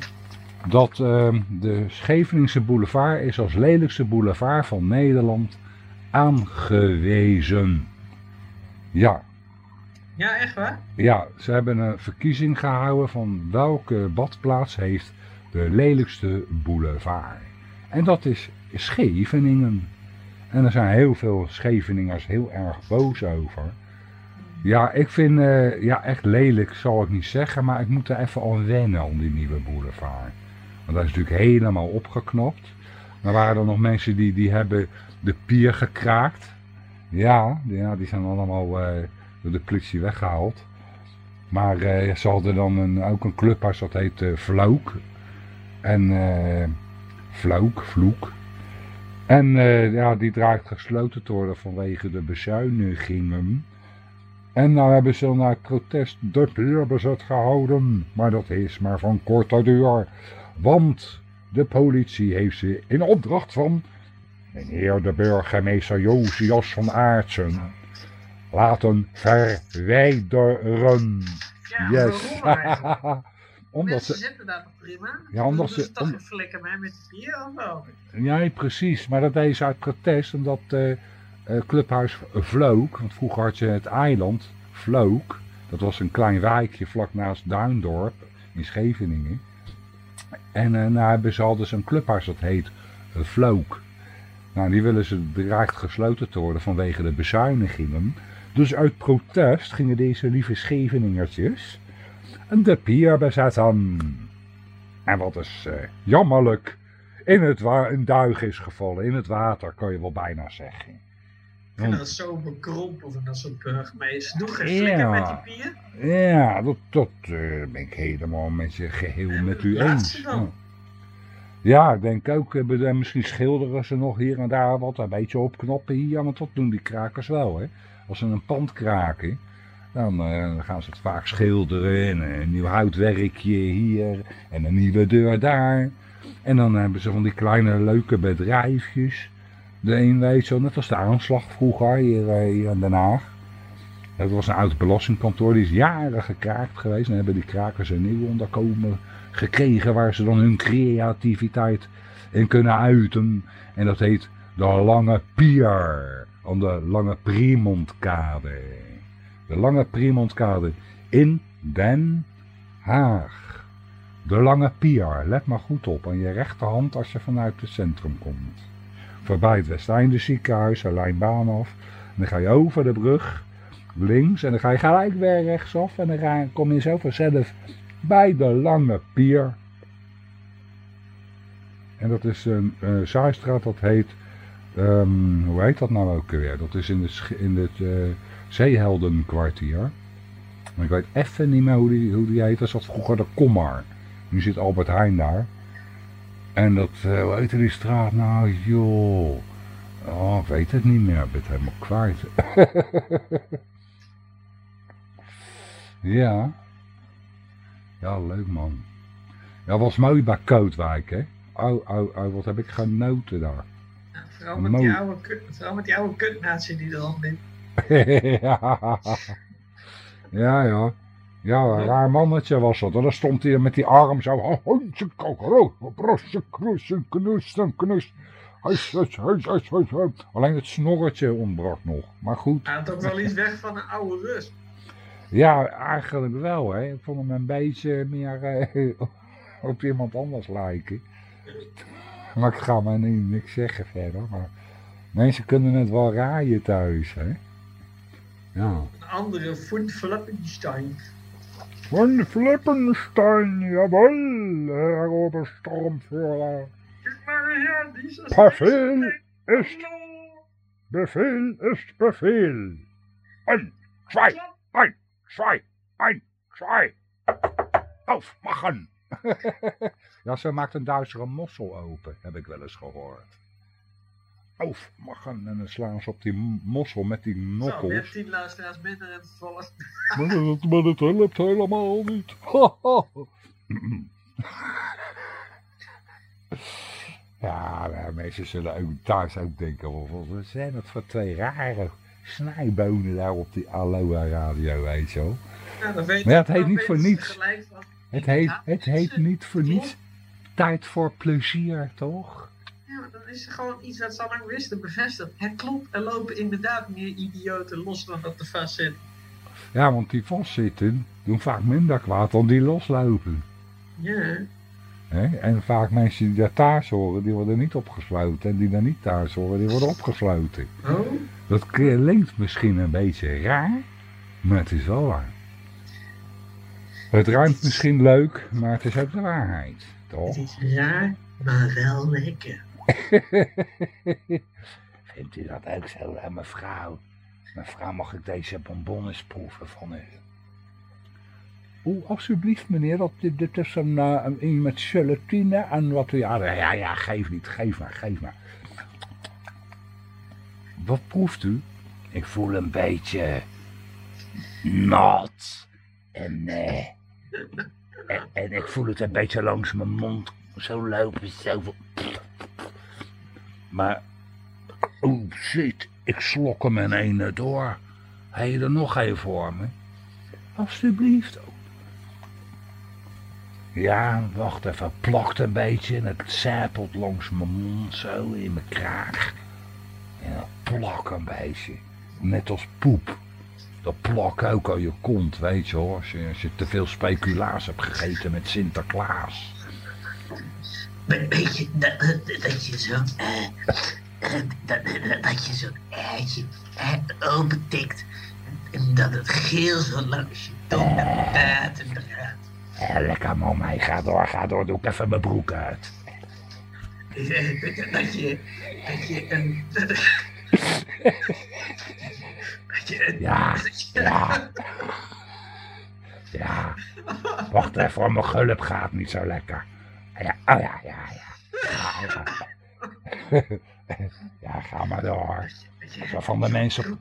dat ehm, de Scheveningse boulevard is als lelijkste boulevard van Nederland aangewezen. Ja, Ja, echt waar? ja, ze hebben een verkiezing gehouden van welke badplaats heeft de lelijkste boulevard. En dat is Scheveningen. En er zijn heel veel Scheveningers heel erg boos over. Ja, ik vind, eh, ja echt lelijk zal ik niet zeggen, maar ik moet er even aan wennen aan die nieuwe boulevard. Want dat is natuurlijk helemaal opgeknapt. Maar waren er nog mensen die, die hebben de pier gekraakt. Ja, die, ja, die zijn allemaal eh, door de politie weggehaald. Maar eh, ze hadden dan een, ook een clubhuis dat heet eh Vlouk. En eh Vlouk, Vloek. En ja, die draait gesloten te worden vanwege de bezuinigingen. En nou hebben ze naar protest de pierbezet gehouden. Maar dat is maar van korte duur. Want de politie heeft ze in opdracht van meneer de burgemeester Josias van Aartsen laten verwijderen. Ja, Yes. Omdat Mensen ze, zitten daar toch prima? Ja, omdat ze- toch om- een flikker mee met bier of wel? ja, precies. Maar dat deed ze uit protest omdat eh, clubhuis Vlook, want vroeger had je het eiland Vlook. Dat was een klein wijkje vlak naast Duindorp in Scheveningen. En eh nou ze ze een clubhuis dat heet eh, Vlook. Nou, die willen ze dreigt gesloten te worden vanwege de bezuinigingen. Dus uit protest gingen deze lieve Scheveningertjes de pier bezetten. En wat is eh, jammerlijk, in het wa een duig is gevallen, in het water kan je wel bijna zeggen. Ik vind dat zo bekrompen van dat soort burgemeesters. Doe geen Ja. flikker met die bier. Ja, dat, dat eh, ben ik helemaal met je geheel met u eens. dan. Ja. Ja, ik denk ook, eh, misschien schilderen ze nog hier en daar wat, een beetje opknoppen hier, want dat doen die krakers wel, hè. Als ze een pand kraken, dan eh, gaan ze het vaak schilderen en een nieuw houtwerkje hier en een nieuwe deur daar. En dan hebben ze van die kleine leuke bedrijfjes. De een zo, net als de aanslag vroeger hier, eh, hier in Den Haag. Dat was een oud belastingkantoor, die is jaren gekraakt geweest. En hebben die krakers een nieuw onderkomen gekregen waar ze dan hun creativiteit in kunnen uiten. En dat heet de Lange Pier, aan de Lange Priemontkade. De Lange Priemontkade in Den Haag. De Lange Pier, let maar goed op, aan je rechterhand als je vanuit het centrum komt. Voorbij het Westeinde ziekenhuis, een lijnbaan af. En dan ga je over de brug, links, en dan ga je gelijk weer rechtsaf. En dan ga- kom je zo vanzelf bij de Lange Pier. En dat is een eh zaaistraat, dat heet, ehm, hoe heet dat nou ook weer? Dat is in sch- in het eh, Zeeheldenkwartier. Ik weet even niet meer hoe die, hoe die heet. Dat zat vroeger de Kommar. Nu zit Albert Heijn daar. En dat, eh, hoe heette die straat nou? Joh. Oh, ik weet het niet meer. Ik ben het helemaal kwijt. ja. Ja, leuk man. Ja, was mooi bij Kootwijk, hè. Oh, oh, oh, wat heb ik genoten daar. Ja, vooral, met die oude, vooral met die oude kutnatie die er al in. ja. ja, ja. Een raar mannetje was dat. En dan stond hij met die arm zo. Hondje kokoro, brosje, kroesje, knoesten, knoest. Alleen het snorretje ontbrak nog. Maar goed. Hij had ook wel iets weg van een oude Rus. Ja, eigenlijk wel. Hè. Ik vond hem een beetje meer eh, op iemand anders lijken. Maar ik ga maar niet, niks zeggen verder. Maar mensen kunnen het wel raaien thuis. Hè. Ja. Een andere Voet Flappenstein. Von Flippenstein, jawohl, Herr Obersturmführer. Befehl ist. Befehl ist Befehl. Ein, zwei, ein, zwei, ein, zwei. Aufmachen. ja, ze maakt een Duitsere mossel open, heb ik wel eens gehoord. Aufmachen. En dan slaan ze op die mossel met die Zo, nokkels. hebben tien luisteraars minder en toevallig. Maar dat, maar dat helpt helemaal niet. ja, nou, mensen zullen ook thuis ook denken, wat, zijn dat voor twee rare snijbonen daar op die Aloha radio, weet je wel. Ja, dan weet Maar ja, het heet niet voor niets. Het heet, het heet niet voor niets tijd voor plezier, toch? Is gewoon iets wat ze al lang wisten bevestigd. Het klopt, er lopen inderdaad meer idioten los dan dat er vast zit. Ja, want die vastzitten doen vaak minder kwaad dan die loslopen. Ja? En vaak mensen die daar thuis horen, die worden niet opgesloten. En die daar niet thuis horen, die worden opgesloten. oh, Dat klinkt misschien een beetje raar, maar het is wel waar. Het ruimt misschien leuk, maar het is ook de waarheid. het Toch? is raar, maar wel lekker. Vindt u dat ook zo, hè, mevrouw? Mevrouw, mag ik deze bonbons proeven van u? Oeh, alsjeblieft meneer, dat, dit, dit is een, eh, een, een met gelatine en wat u... Ja, ja, ja, geef niet, geef maar, geef maar. Wat proeft u? Ik voel een beetje nat. En, eh, en, en ik voel het een beetje langs mijn mond zo lopen, zo... Maar, oh shit, ik slok hem in ene door. Heb je er nog een voor me? Alsjeblieft. Ja, wacht even, plakt een beetje en het zijpelt langs mijn mond zo in mijn kraag. En dat plak een beetje, net als poep. Dat plak ook aan je kont, weet je hoor, als je, als je te veel speculaas hebt gegeten met Sinterklaas. We- Weet je, dat, dat- dat je zo, eh, eh, dat, dat- je zo'n eitje eh, opentikt en dat het geel zo langs je tong naar buiten gaat. Eh, lekker man, hij ga door, ga door, doe ik even mijn broek uit. Dat je, dat je, een... Dat je een... Ja, ja. Ja, wacht even, mijn gulp gaat niet zo lekker. Ja, oh ja, ja, ja. Ja, ja. Ja, ga maar door. van de mensen,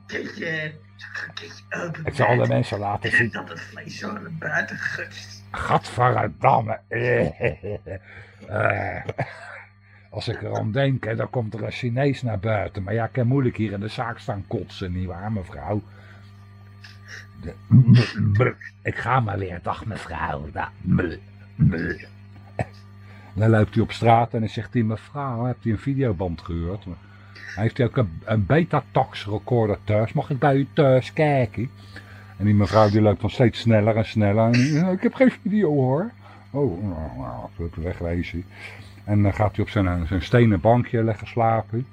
ik zal de mensen laten En zien. dat het vlees zo naar buiten gutst. Gadverdamme. Eh, als ik er aan denk, hè, dan komt er een Chinees naar buiten. Maar ja, ik kan moeilijk hier in de zaak staan kotsen, nietwaar mevrouw? De- ik ga maar weer, dag mevrouw. Dan loopt hij op straat en dan zegt hij, mevrouw, hebt u een videoband gehoord? Hij heeft ook een, een Betatax recorder thuis. Mag ik bij u thuis kijken? En die mevrouw die loopt nog steeds sneller en sneller. En, "Ja, ik heb geen video hoor. Oh, nou, nou, nou wegwezen. En dan gaat hij op zijn, zijn stenen bankje leggen slapen.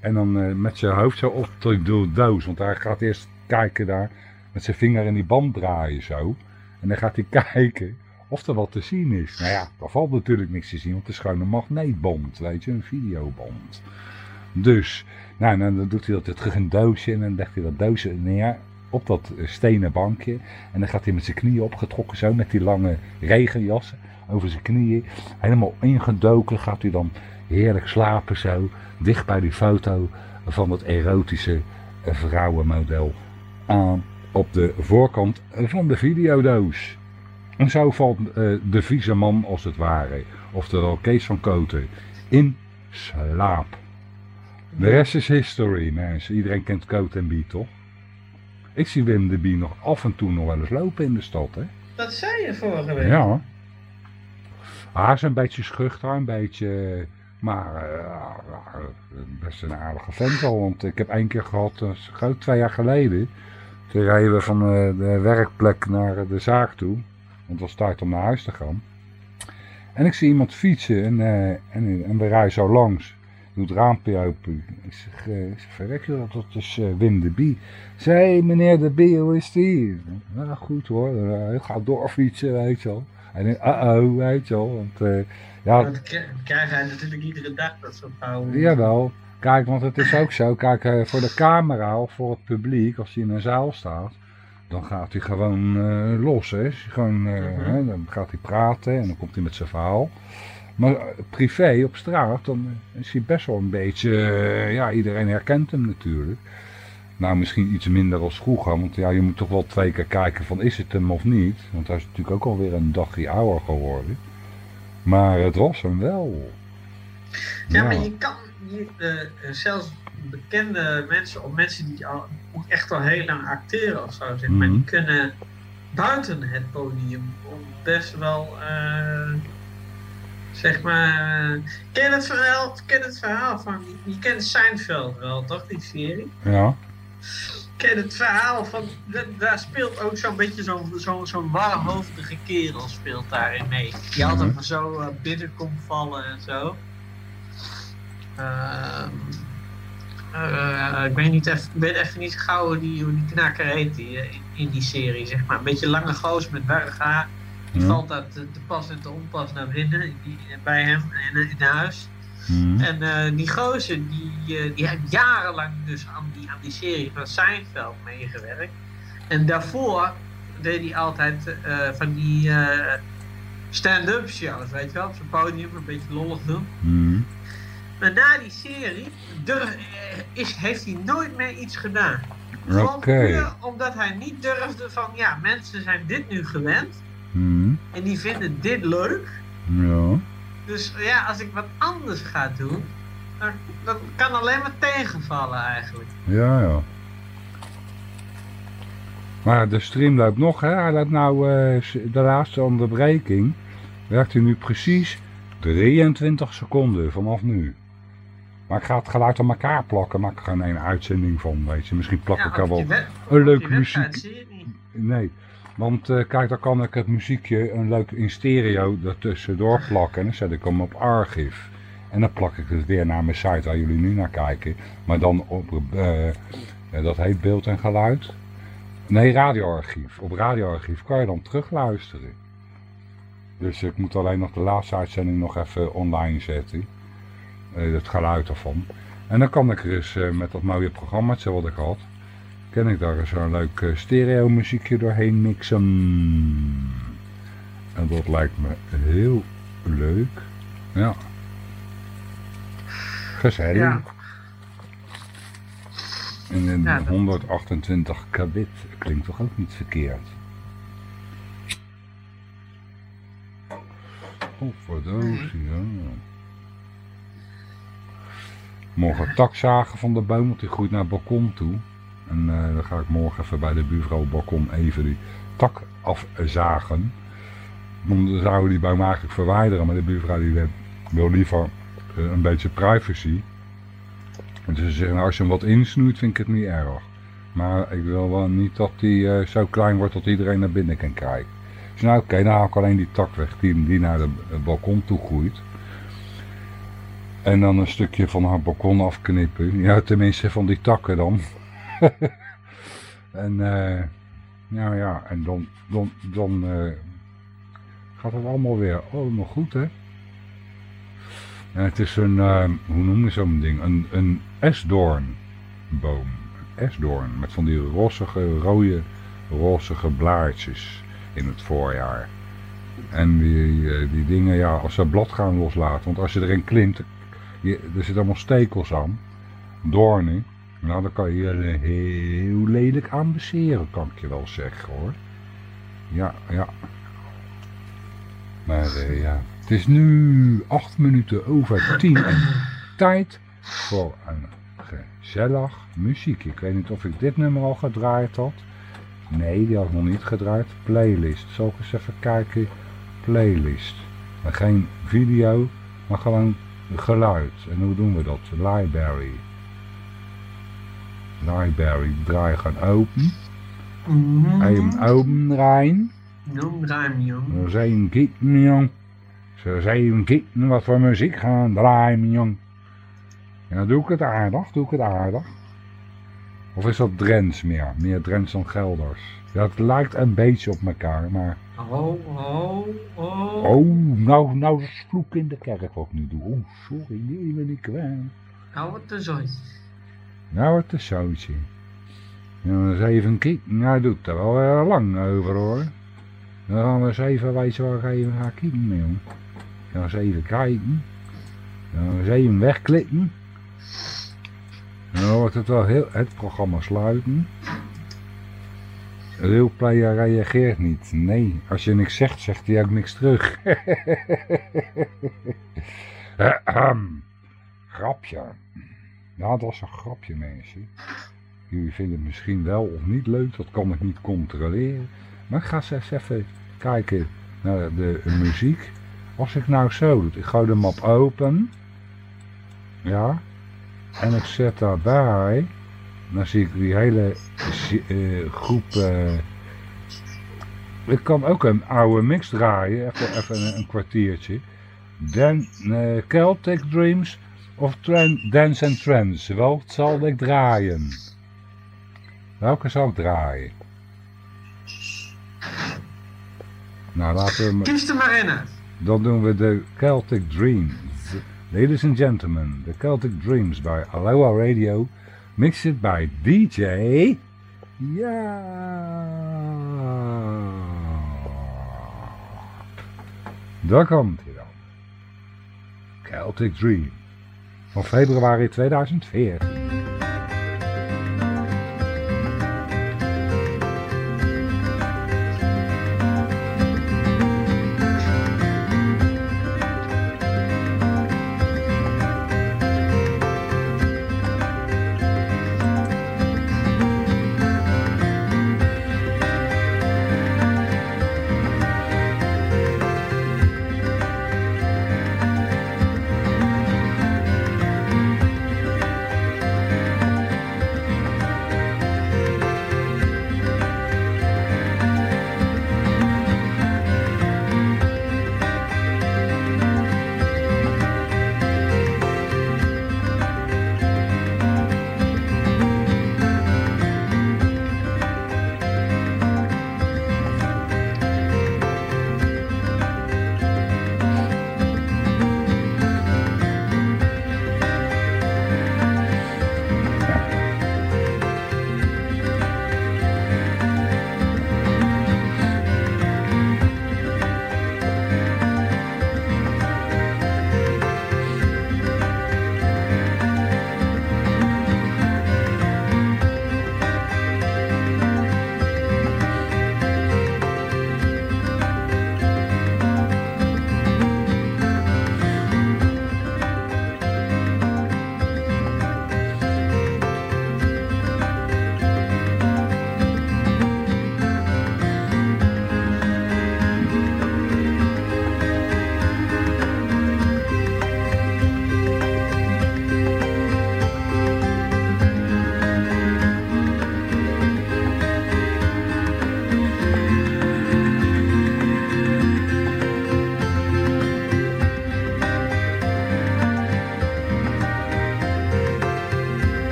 En dan eh, met zijn hoofd zo op de doos. Want hij gaat eerst kijken daar. Met zijn vinger in die band draaien zo. En dan gaat hij kijken of er wat te zien is. Nou ja, er valt natuurlijk niks te zien. Want het is gewoon een magneetband. Weet je, een videoband. Dus, nou, dan doet hij dat in een doosje. En dan legt hij dat doosje neer op dat stenen bankje. En dan gaat hij met zijn knieën opgetrokken zo. Met die lange regenjassen over zijn knieën. Helemaal ingedoken gaat hij dan heerlijk slapen zo. Dicht bij die foto van het erotische vrouwenmodel aan op de voorkant van de videodoos. En zo valt uh, de vieze man als het ware, oftewel Kees van Koten, in slaap. De rest is history, mensen. Iedereen kent Coat en Bie, toch? Ik zie Wim de Bie nog af en toe nog wel eens lopen in de stad, hè? Dat zei je vorige week. Ja. Hij is een beetje schuchter, een beetje... Maar uh, best een aardige vent al. Want ik heb één keer gehad, uh, groot twee jaar geleden. Toen rijden we van uh, de werkplek naar de zaak toe. Want het was tijd om naar huis te gaan. En ik zie iemand fietsen en, en, en we rijden zo langs. Doet het raampje open. Ik zeg, ik zeg verrek je dat, dat is Wim de Bie. Zei, meneer de Bie, hoe is die? Nou goed hoor, hij gaat doorfietsen, weet je wel. En uh-oh, weet je wel. Want, ja, krijgt hij natuurlijk iedere dag, dat soort vrouwen. Jawel. Kijk, want het is ook zo. Kijk, voor de camera of voor het publiek, als hij in een zaal staat, dan gaat hij gewoon uh, los. Hè. Gewoon, uh, uh-huh. hè, dan gaat hij praten en dan komt hij met zijn verhaal. Maar privé op straat, dan is hij best wel een beetje, ja, iedereen herkent hem natuurlijk. Nou, misschien iets minder als vroeger, want ja, je moet toch wel twee keer kijken van is het hem of niet. Want hij is natuurlijk ook alweer een dagje ouder geworden. Maar het was hem wel. Ja, ja. maar je kan je, uh, zelfs bekende mensen of mensen die al echt al heel lang acteren of zo, zeg maar, Mhm. die kunnen buiten het podium best wel, uh, zeg maar, ken het verhaal, ken het verhaal van, je kent Seinfeld wel, toch, die serie? Ja. ken het verhaal van, daar speelt ook zo'n beetje zo'n zo, zo warmhoofdige kerel speelt daarin mee. Die altijd maar zo uh, komt vallen en zo. Uh, uh, ik weet, niet even, weet even niet gauw die, hoe die knakker heet die, in, in, die serie, zeg maar. Een beetje lange goos met berg haar. Die Ja. valt uit te pas en te onpas naar binnen in die, bij hem in, in huis. Mhm. En uh, die gozer, die, die heeft jarenlang dus aan die, aan die serie van Seinfeld meegewerkt. En daarvoor deed hij altijd uh, van die stand-up shows, weet je wel, op zijn podium een beetje lollig doen. Mhm. Maar na die serie durf, is, heeft hij nooit meer iets gedaan. Okay. omdat hij niet durfde van, ja, mensen zijn dit nu gewend. Mhm. En die vinden dit leuk. Ja. Dus ja, als ik wat anders ga doen, dan, dan kan alleen maar tegenvallen eigenlijk. Ja, ja. Maar de stream loopt nog, hè? Hij loopt nou uh, de laatste onderbreking. Werkt hij nu precies 23 seconden vanaf nu. Maar ik ga het geluid aan elkaar plakken. Maak er gewoon een uitzending van, weet je. Misschien plak ja, ik er wel een leuke muziek. Nee, want uh, kijk, dan kan ik het muziekje een leuk in stereo ertussendoor plakken. En dan zet ik hem op archief. En dan plak ik het weer naar mijn site waar jullie nu naar kijken. Maar dan op, uh, dat heet beeld en geluid. Nee, radioarchief. Op radioarchief kan je dan terugluisteren. Dus ik moet alleen nog de laatste uitzending nog even online zetten. Uh, het geluid ervan. En dan kan ik er eens uh, met dat mooie programma wat ik had. Kan ik daar zo'n leuk uh, stereo muziekje doorheen mixen. En dat lijkt me heel leuk. Ja. Gezellig. Ja. En in ja, 128 kbit klinkt toch ook niet verkeerd. Oh, voor doos, ja. Morgen takzagen van de boom, want die groeit naar het balkon toe. En uh, dan ga ik morgen even bij de buurvrouw het balkon even die tak afzagen. Dan zouden we die boom eigenlijk verwijderen, maar de buurvrouw die wil liever uh, een beetje privacy. Dus ze zeggen, als je hem wat insnoeit vind ik het niet erg. Maar ik wil wel niet dat die zo klein wordt dat iedereen naar binnen kan kijken. Zei, nou oké, dan haal ik alleen die tak weg die, die naar de balkon toe groeit. En dan een stukje van haar balkon afknippen. Ja, tenminste van die takken dan. en uh, ja, en dan, dan, dan uh, gaat het allemaal weer allemaal goed, hè. En het is een, uh, hoe noem je zo'n ding? Een, een esdoornboom. Esdoorn, met van die rossige, rode, rossige blaadjes in het voorjaar. En die, die dingen, ja, als ze blad gaan loslaten, want als je erin klimt, je, er zitten allemaal stekels aan, doornen. Nou, dan kan je er heel lelijk aan beseren, kan ik je wel zeggen hoor. Ja, ja. Maar uh, ja, het is nu acht minuten over tien en tijd voor een gezellig muziek. Ik weet niet of ik dit nummer al gedraaid had. Nee, die had nog niet gedraaid. Playlist. Zal ik eens even kijken. Playlist. Maar geen video, maar gewoon geluid. En hoe doen we dat? Library. Library. Draai gewoon open. Mhm. Even open draaien. Ruim, jong. Zo zijn kijken, jong. Zo zijn kijken wat voor muziek gaan draaien, jong. En dan doe ik het aardig, doe ik het aardig. Of is dat Drents meer? Meer Drents dan Gelders? Het lijkt een beetje op elkaar, maar... Oh, oh, oh. Oh, nou, nou is vloek in de kerk wat ik nu doe. Oh, sorry, nee, ben ik kwijt. Nou, wat een zooi. Nou, het is zoutje. Ja, eens even kijken. Nou, doet er wel uh, lang over hoor. Dan gaan we eens even, je waar ik even ga kijken, jongen. Dan eens even kijken. Dan eens even wegklikken. En dan wordt het wel heel, het programma sluiten. Realplayer reageert niet. Nee, als je niks zegt, zegt hij ook niks terug. Grapje. Ja, dat was een grapje, mensen. Jullie vinden het misschien wel of niet leuk, dat kan ik niet controleren. Maar ik ga eens even kijken naar de muziek. Als ik nou zo doe, ik gooi de map open. Ja. En ik zet daarbij. Dan zie ik die hele uh, groep. Uh, ik kan ook een oude mix draaien, even, even een, een kwartiertje. Dan uh, Celtic Dreams of trend, Dance and Trends. Welk zal ik draaien? Welke zal ik draaien? Nou, laten we... Kies er maar in. Dan doen we de Celtic Dreams. Ladies and gentlemen, the Celtic Dreams by Aloha Radio. Mixed by DJ... Ja. Daar komt hij dan. Celtic Dream. Van februari 2014.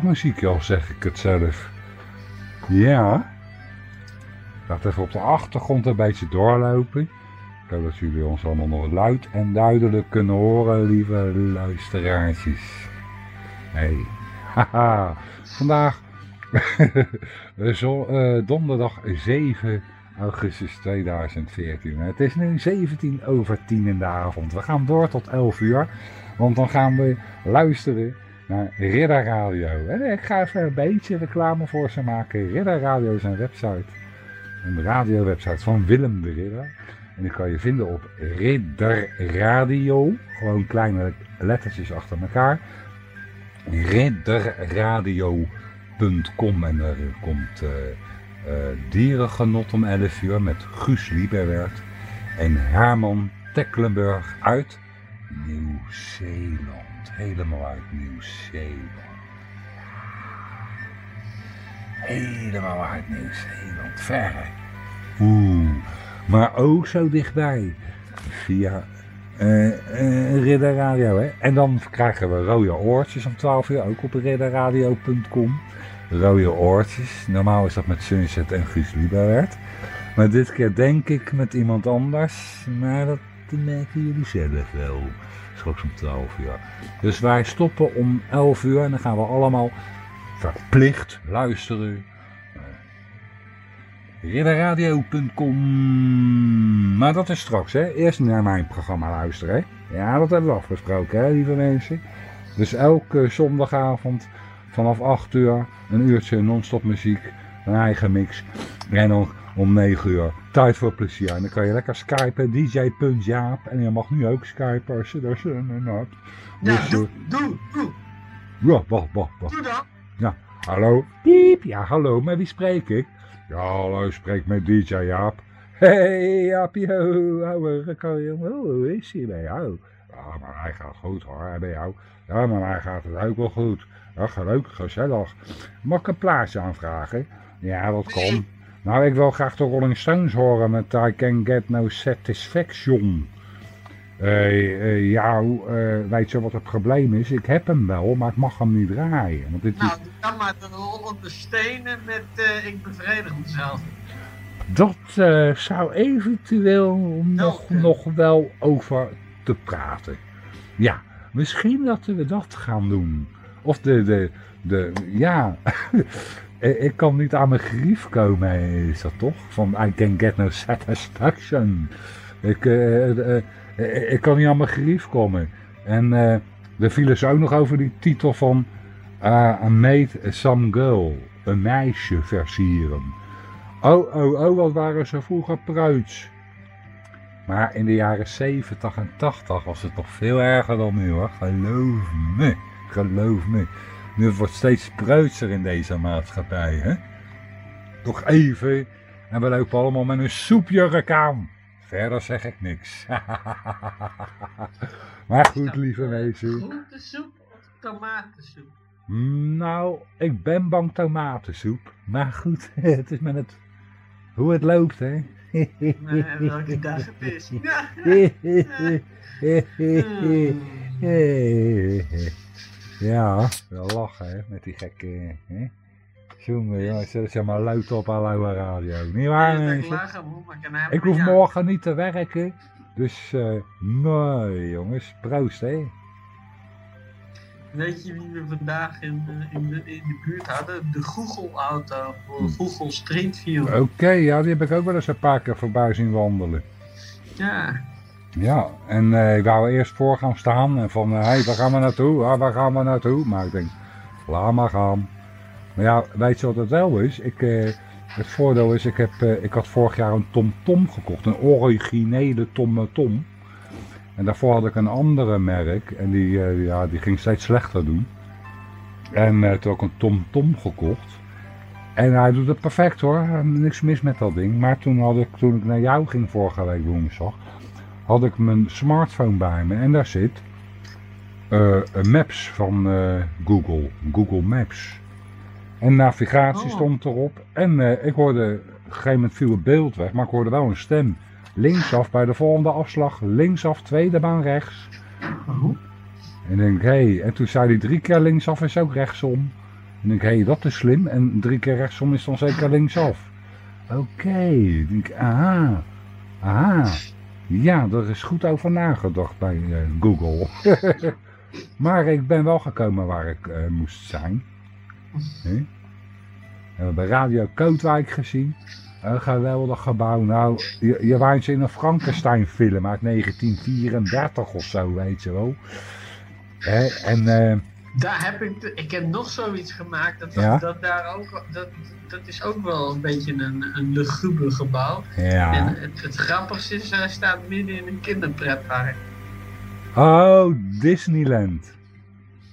Muziekje, al zeg ik het zelf. Ja. Laat even op de achtergrond een beetje doorlopen. Dat jullie ons allemaal nog luid en duidelijk kunnen horen, lieve luisteraartjes. Hey, haha. Vandaag zo, eh, donderdag 7 augustus 2014. Het is nu 17 over 10 in de avond. We gaan door tot 11 uur. Want dan gaan we luisteren naar Ridder Radio. Ik ga even een beetje reclame voor ze maken. Ridder Radio is een website. Een radiowebsite van Willem de Ridder. En die kan je vinden op Ridder Radio. Gewoon kleine lettertjes achter elkaar. Ridderradio.com En er komt uh, uh, Dierengenot om 11 uur met Guus Lieberwert. En Herman Tecklenburg uit Nieuw-Zeeland. Helemaal uit Nieuw-Zeeland. Helemaal uit Nieuw-Zeeland. Ver. Oeh. Maar ook zo dichtbij. Via uh, Radio. Hè? En dan krijgen we rode oortjes om 12 uur. Ook op ridderradio.com. Rode oortjes. Normaal is dat met Sunset en Guus Lieberwert. Maar dit keer denk ik met iemand anders. Maar dat merken jullie zelf wel. Straks om 12 uur. Dus wij stoppen om 11 uur. En dan gaan we allemaal verplicht luisteren ridderradio.com Maar dat is straks, hè. Eerst naar mijn programma luisteren, hè. Ja, dat hebben we afgesproken, hè, lieve mensen. Dus elke zondagavond vanaf 8 uur een uurtje non-stop muziek, een eigen mix. En dan om 9 uur tijd voor plezier. En dan kan je lekker skypen, dj.jaap. En je mag nu ook skypen als je daar zin in hebt. Ja, dus, doe, doe, doe. Ja, wacht, wacht, wacht. Doe dan. Ja, hallo. Piep, ja, hallo, met wie spreek ik? Ja, hallo, spreek met DJ Jaap. Hey Jaapje, ouwe, kan je, hoe is hij bij jou? Ja, maar hij gaat goed hoor, hij bij jou. Ja, maar hij gaat het ook wel goed. Ja, leuk, gezellig. Mag ik een plaatje aanvragen? Ja, dat kan. Nou, ik wil graag de Rolling Stones horen met I Can Get No Satisfaction. Uh, uh, ja, uh, weet je wat het probleem is? Ik heb hem wel, maar ik mag hem niet draaien. Want dit nou, dan maar de rollende stenen met Ik bevredig mezelf. Dat zou eventueel nog, nog wel over te praten. Ja, misschien dat we dat gaan doen. Of de, de, de ja... ik kan niet aan mijn grief komen, is dat toch? Van I can get no satisfaction. Ik... ik kan niet aan mijn grief komen. En er vielen ze ook nog over die titel van uh, made some girl, een meisje versieren. Oh, oh, oh, wat waren ze vroeger pruits. Maar in de jaren 70 en 80 was het nog veel erger dan nu hoor. Geloof me, geloof me. Nu wordt steeds preutser in deze maatschappij hè. Toch even en we lopen allemaal met een soepjurk aan. Verder zeg ik niks. maar goed, lieve mensen. Groentesoep of tomatensoep? Nou, ik ben bang tomatensoep. Maar goed, het is met het... Hoe het loopt, hè. Nee, welke dag het is. ja, wel lachen, hè, met die gekke... Hè? Jongen, ja, zet je maar luid op Lauwe Radio. Niet waar, mensen? Ik hoef morgen niet te werken. Dus, uh, nee, jongens, proost, hè. Weet je wie we vandaag in de, in de, in de buurt hadden? De Google-auto voor Google Street View. Oké, okay, ja, die heb ik ook wel eens een paar keer voorbij zien wandelen. Ja. Ja, en uh, ik wou eerst voor gaan staan en van, hé, uh, hey, waar gaan we naartoe? Ah, waar gaan we naartoe? Maar ik denk, laat maar gaan. Maar ja, weet je wat het wel is? Ik, eh, het voordeel is, ik, heb, eh, ik had vorig jaar een TomTom -tom gekocht. Een originele TomTom. Tom. En daarvoor had ik een andere merk. En die, eh, ja, die ging steeds slechter doen. En eh, toen had ik een TomTom -tom gekocht. En hij doet het perfect hoor. Niks mis met dat ding. Maar toen, had ik, toen ik naar jou ging vorige week woensdag. Had ik mijn smartphone bij me. En daar zit... Uh, Maps van Google. Google Maps. En navigatie Oh. stond erop. En eh, ik hoorde, op een gegeven moment viel het beeld weg, maar ik hoorde wel een stem. Linksaf bij de volgende afslag, linksaf, tweede baan rechts. Oh. En denk, hé, hey. en toen zei hij drie keer linksaf is ook rechtsom. En ik denk, hé, hey, dat is slim. En drie keer rechtsom is dan zeker linksaf. Oké, ik denk, aha, aha. Ja, er is goed over nagedacht bij eh, Google. maar ik ben wel gekomen waar ik eh, moest zijn. We hebben Radio Kootwijk gezien. Een geweldig gebouw. Nou, je, je in een Frankenstein film uit 1934 of zo, weet je wel. En eh, Daar heb ik, de- ik heb nog zoiets gemaakt. Dat, dat, Ja? dat, daar ook, dat, dat is ook wel een beetje een, een luguber gebouw. En ja. het, het grappigste is, hij staat midden in een kinderpretpark. Oh, Disneyland.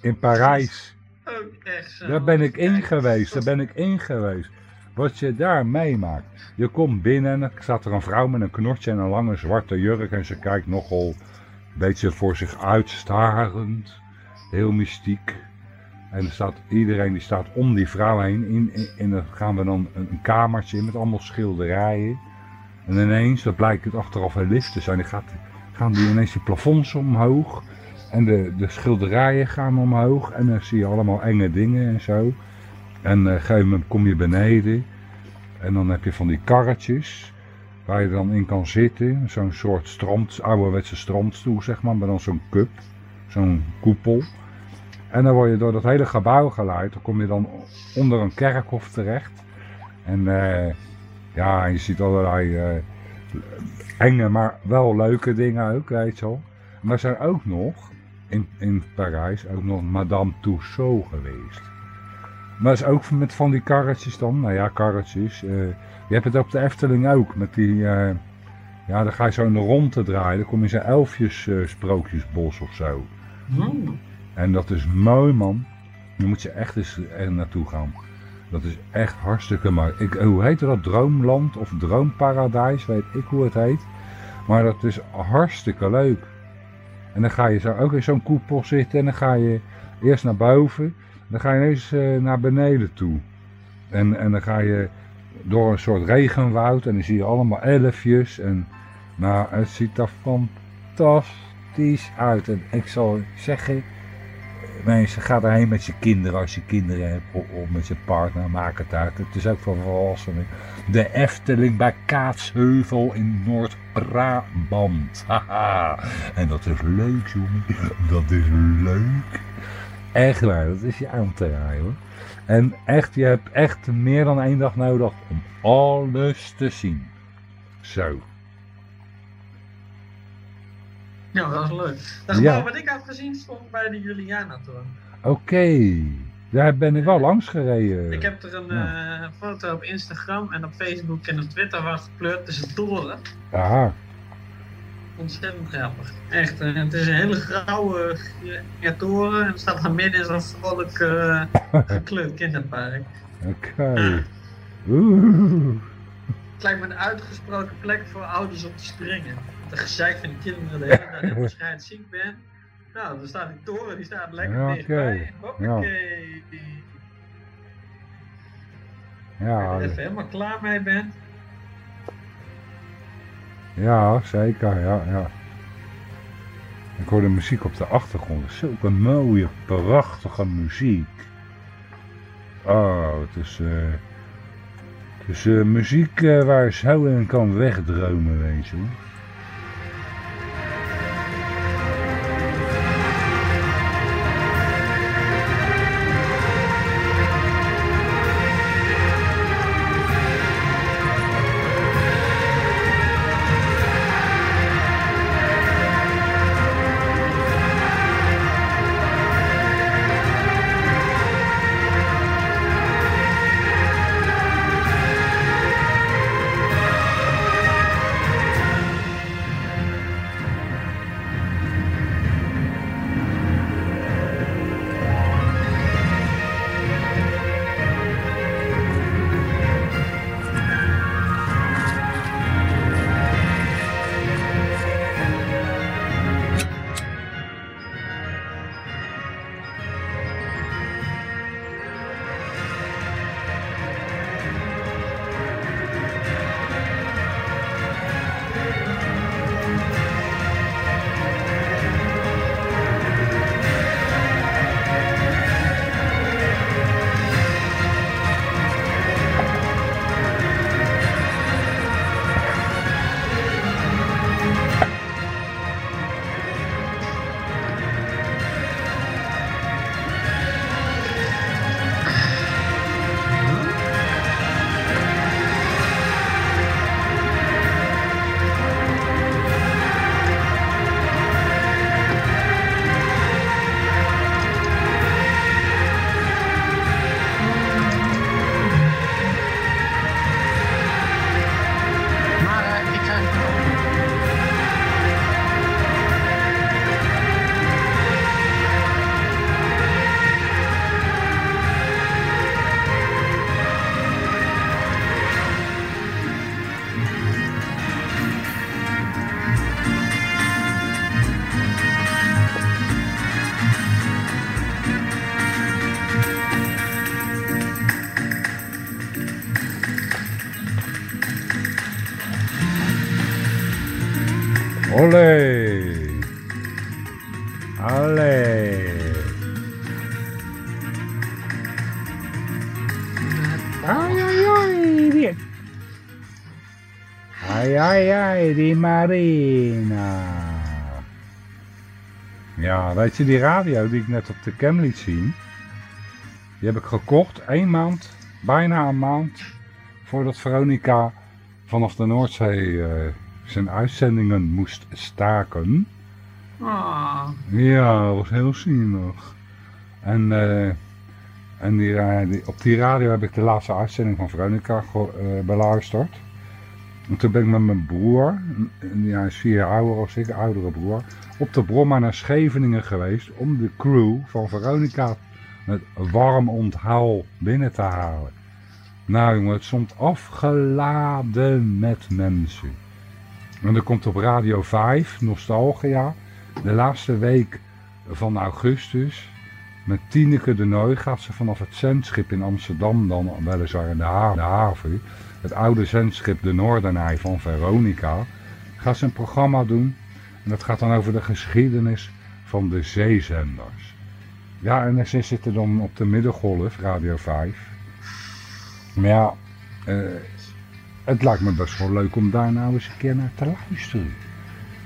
In Parijs. Ook echt zo. Daar ben ik in geweest, daar ben ik in geweest. Wat je daar meemaakt. Je komt binnen en er staat er een vrouw met een knotje en een lange zwarte jurk. En ze kijkt nogal een beetje voor zich uitstarend. Heel mystiek. En er staat, iedereen die staat om die vrouw heen. In, in, en dan gaan we dan een, kamertje in met allemaal schilderijen. En ineens, dat blijkt het achteraf een lift te zijn, dan gaat, gaan die ineens die plafonds omhoog. En de, de schilderijen gaan omhoog. En dan zie je allemaal enge dingen en zo. En op een gegeven moment kom je beneden. En dan heb je van die karretjes. Waar je dan in kan zitten. Zo'n soort strand, ouderwetse strandstoel zeg maar. Maar dan zo'n cup. Zo'n koepel. En dan word je door dat hele gebouw geleid. Dan kom je dan onder een kerkhof terecht. En eh, ja, je ziet allerlei eh, enge, maar wel leuke dingen ook, weet je wel. Maar er zijn ook nog, in, in Parijs, ook nog Madame Tussauds geweest. Maar dat is ook met van die karretjes dan. Nou ja, karretjes. eh, je hebt het op de Efteling ook. Met die, ja, dan ga je zo in de ronde draaien. Dan kom je zo'n elfjes sprookjesbos of zo. Hmm. En dat is mooi man. Dan moet je echt eens er naartoe gaan. Dat is echt hartstikke mooi. Ik, hoe heette dat? Droomland of Droomparadijs, weet ik hoe het heet. Maar dat is hartstikke leuk. En dan ga je zo ook in zo'n koepel zitten en dan ga je eerst naar boven. Dan ga je ineens eh, naar beneden toe. En, en dan ga je door een soort regenwoud en dan zie je allemaal elfjes. En nou, het ziet er fantastisch uit. En ik zal zeggen, mensen, ga erheen met je kinderen als je kinderen hebt. Of, met je partner, maak het uit. Het is ook voor volwassenen. De Efteling bij Kaatsheuvel in Noord-Brabant. En dat is leuk, jongen. Dat is leuk. Echt waar, dat is je aan te raaien hoor. En echt, je hebt echt meer dan één dag nodig om alles te zien. Zo. Ja, dat was leuk. Dat Ja. gebouw wat ik had gezien stond bij de Juliana-toren. Oké. Daar ben ik wel langs gereden. Ik heb er een Ja. eh, foto op Instagram en op Facebook en op Twitter van gepleurd. Het is een toren. Aha. Ontzettend grappig. Echt, eh, het is een hele grauwe ja, toren en staat daar midden in zo'n vrolijk eh, gekleurd kinderpark. Oké. Oeh. Het lijkt me een uitgesproken plek voor ouders om te springen. De gezeik van die kinderen de hele tijd dat ik waarschijnlijk ziek ben. Nou, dan staat die toren, die staat lekker Ja, oké. dichtbij. Hoppakee. Als Ja, je er even helemaal klaar mee bent. ja, zeker. Ja, ja. Ik hoor de muziek op de achtergrond. Zulke mooie, prachtige muziek. Oh, het is, eh, het is eh, muziek eh, waar je zo in kan wegdromen, weet je. Weet je, die radio die ik net op de cam liet zien, die heb ik gekocht één maand, bijna een maand, voordat Veronica vanaf de Noordzee eh, zijn uitzendingen moest staken. Oh, Ja, dat was heel zielig. En, eh, en die, die- op die radio heb ik de laatste uitzending van Veronica eh, beluisterd. En toen ben ik met mijn broer, hij is vier jaar ouder als ik, oudere broer, op de Bromma naar Scheveningen geweest om de crew van Veronica met warm onthaal binnen te halen. Nou jongen, het stond afgeladen met mensen. En dan komt op Radio 5, Nostalgia, de laatste week van augustus, met Tineke de Nooi gaat ze vanaf het zendschip in Amsterdam dan weliswaar in de haven, het oude zendschip de Noordenij van Veronica, gaat ze een programma doen en dat gaat dan over de geschiedenis van de zeezenders. Ja, en ze zitten dan op de middengolf, Radio 5. Maar ja, eh, het lijkt me best wel leuk om daar nou eens een keer naar te luisteren.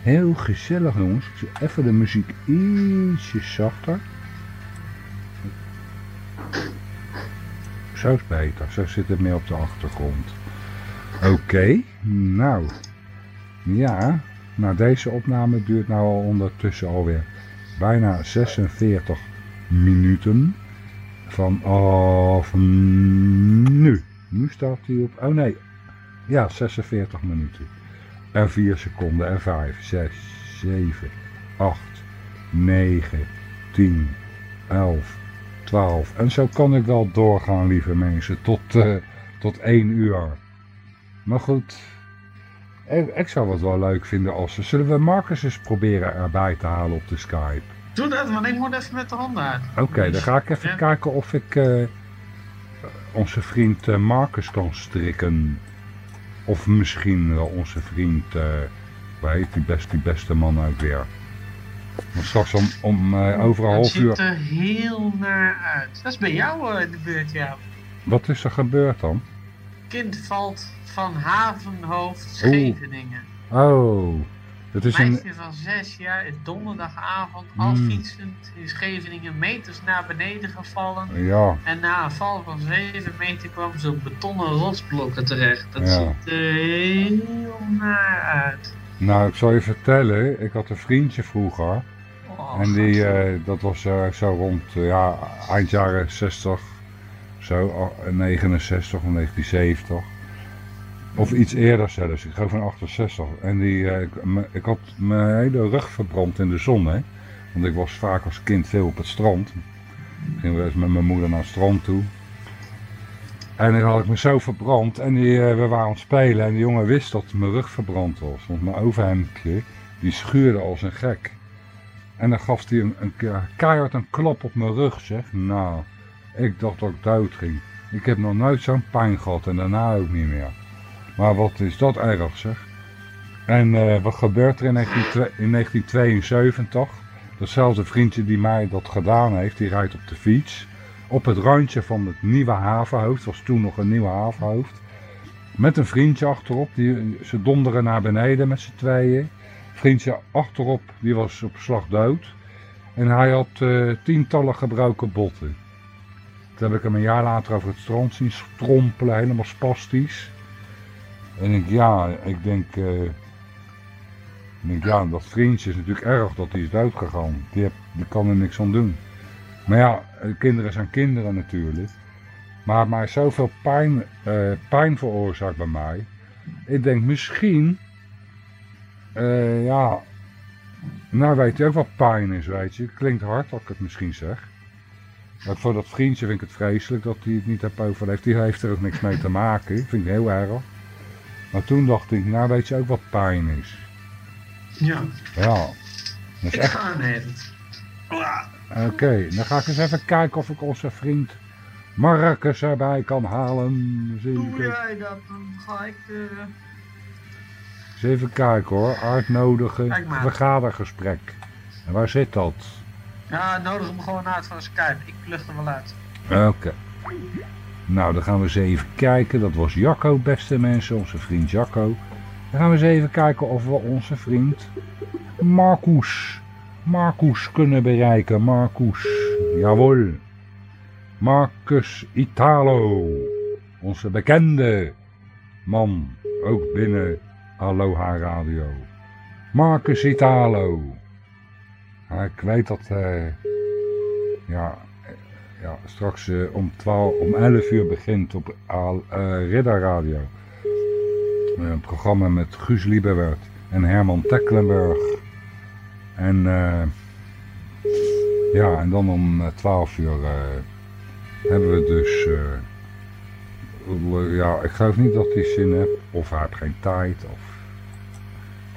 Heel gezellig jongens. Ik zet even de muziek ietsje zachter. Zo is beter. Zo zit het meer op de achtergrond. Oké, nou. Ja, nou deze opname duurt nou al ondertussen alweer bijna 46 minuten. Vanaf nu. Nu staat hij op, oh nee, ja 46 minuten. En 4 seconden en 5, 6, 7, 8, 9, 10, 11, 12. En zo kan ik wel doorgaan, lieve mensen, tot, eh, tot 1 uur. Maar goed, ik, zou het wel leuk vinden als. Zullen we Marcus eens proberen erbij te halen op de Skype? doe dat, want ik moet even met de hond uit. Oké, dan ga ik even Ja. kijken of ik eh, onze vriend eh, Marcus kan strikken. Of misschien wel onze vriend, eh hoe heet die, best, die beste man ook weer. Straks om, om eh, over een Het half ziet uur... er heel naar uit. Dat is bij jou eh, in de buurt, ja. Wat is er gebeurd dan? Kind valt van Havenhoofd Scheveningen. Oh, het is een... meisje van zes jaar is donderdagavond al Mm. fietsend in Scheveningen meters naar beneden gevallen. Ja, En na een val van 7 meter kwam ze op betonnen rotsblokken terecht. Dat Ja. ziet er heel naar uit. nou ik zal je vertellen, ik had een vriendje vroeger. Oh, En die, eh, dat was eh, zo rond ja, eind jaren 60, zo ah, 69 of 1970. Of iets eerder zelfs, ik geloof van 68. En die, eh, ik, ik had mijn hele rug verbrand in de zon, hè. Want ik was vaak als kind veel op het strand. Ik ging wel eens met mijn moeder naar het strand toe. En dan had ik me zo verbrand en die, eh, we waren aan het spelen en die jongen wist dat mijn rug verbrand was. Want mijn overhemdje, die schuurde als een gek. En dan gaf hij een, keihard een klap op mijn rug, zeg. Nou, ik dacht dat ik dood ging. Ik heb nog nooit zo'n pijn gehad en daarna ook niet meer. Maar wat is dat erg, zeg. En eh, wat gebeurt er in, 19, in 1972? Datzelfde vriendje die mij dat gedaan heeft, die rijdt op de fiets. Op het randje van het nieuwe havenhoofd, was toen nog een nieuw havenhoofd. Met een vriendje achterop, die, ze donderen naar beneden met z'n tweeën vriendje achterop, die was op slag dood. En hij had eh, tientallen gebroken botten. Toen heb ik hem een jaar later over het strand zien strompelen, helemaal spastisch. En ik, ja, ik denk, eh, ik ja, dat vriendje is natuurlijk erg dat hij is dood gegaan. Die, heb, die kan er niks aan doen. Maar ja, eh, kinderen zijn kinderen natuurlijk. Maar mij zoveel pijn, eh, pijn veroorzaakt bij mij. Ik denk misschien ja, nou weet je ook wat pijn is, weet je. Klinkt hard dat ik het misschien zeg. Maar voor dat vriendje vind ik het vreselijk dat hij het niet heeft overleefd. Die heeft er ook niks mee te maken. Vind ik heel erg. Maar toen dacht ik, nou weet je ook wat pijn is. Ja, Ja, dat is ik echt... Oké, dan ga ik eens even kijken of ik onze vriend Marcus erbij kan halen. Doe jij dat, dan ga ik... eh, Eens even kijken hoor. Uitnodigen. Vergadergesprek. En waar zit dat? Ja, nodig hem gewoon uit van Skype. Ik vlucht hem wel uit. Oké. Nou, dan gaan we eens even kijken. Dat was Jacco, beste mensen. Onze vriend Jacco. Dan gaan we eens even kijken of we onze vriend Marcus, Marcus kunnen bereiken. Marcus, jawel. Marcus Italo, onze bekende man, ook binnen Aloha Radio. Marcus Italo. Ja, ik weet dat, eh, ja, ja, straks eh, om, 12, om 11 uur begint op eh, Ridder Radio. Een programma met Guus Lieberwert en Herman Tecklenburg. En ja, en dan om eh, 12 uur hebben we dus... ja, ik geloof niet dat hij zin heeft. Of hij heeft geen tijd. Of...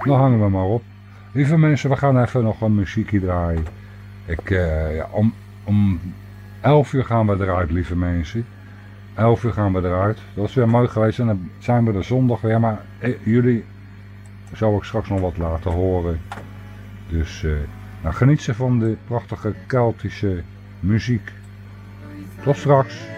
Dan hangen we maar op. Lieve mensen, we gaan even nog een muziekje draaien. Ik, eh, ja, om, om 11 uur gaan we eruit, lieve mensen. 11 uur gaan we eruit. Dat is weer mooi geweest. En dan zijn we er zondag weer. Maar eh, jullie zal ik straks nog wat laten horen. Dus eh, nou, geniet ze van de prachtige Keltische muziek. Tot straks.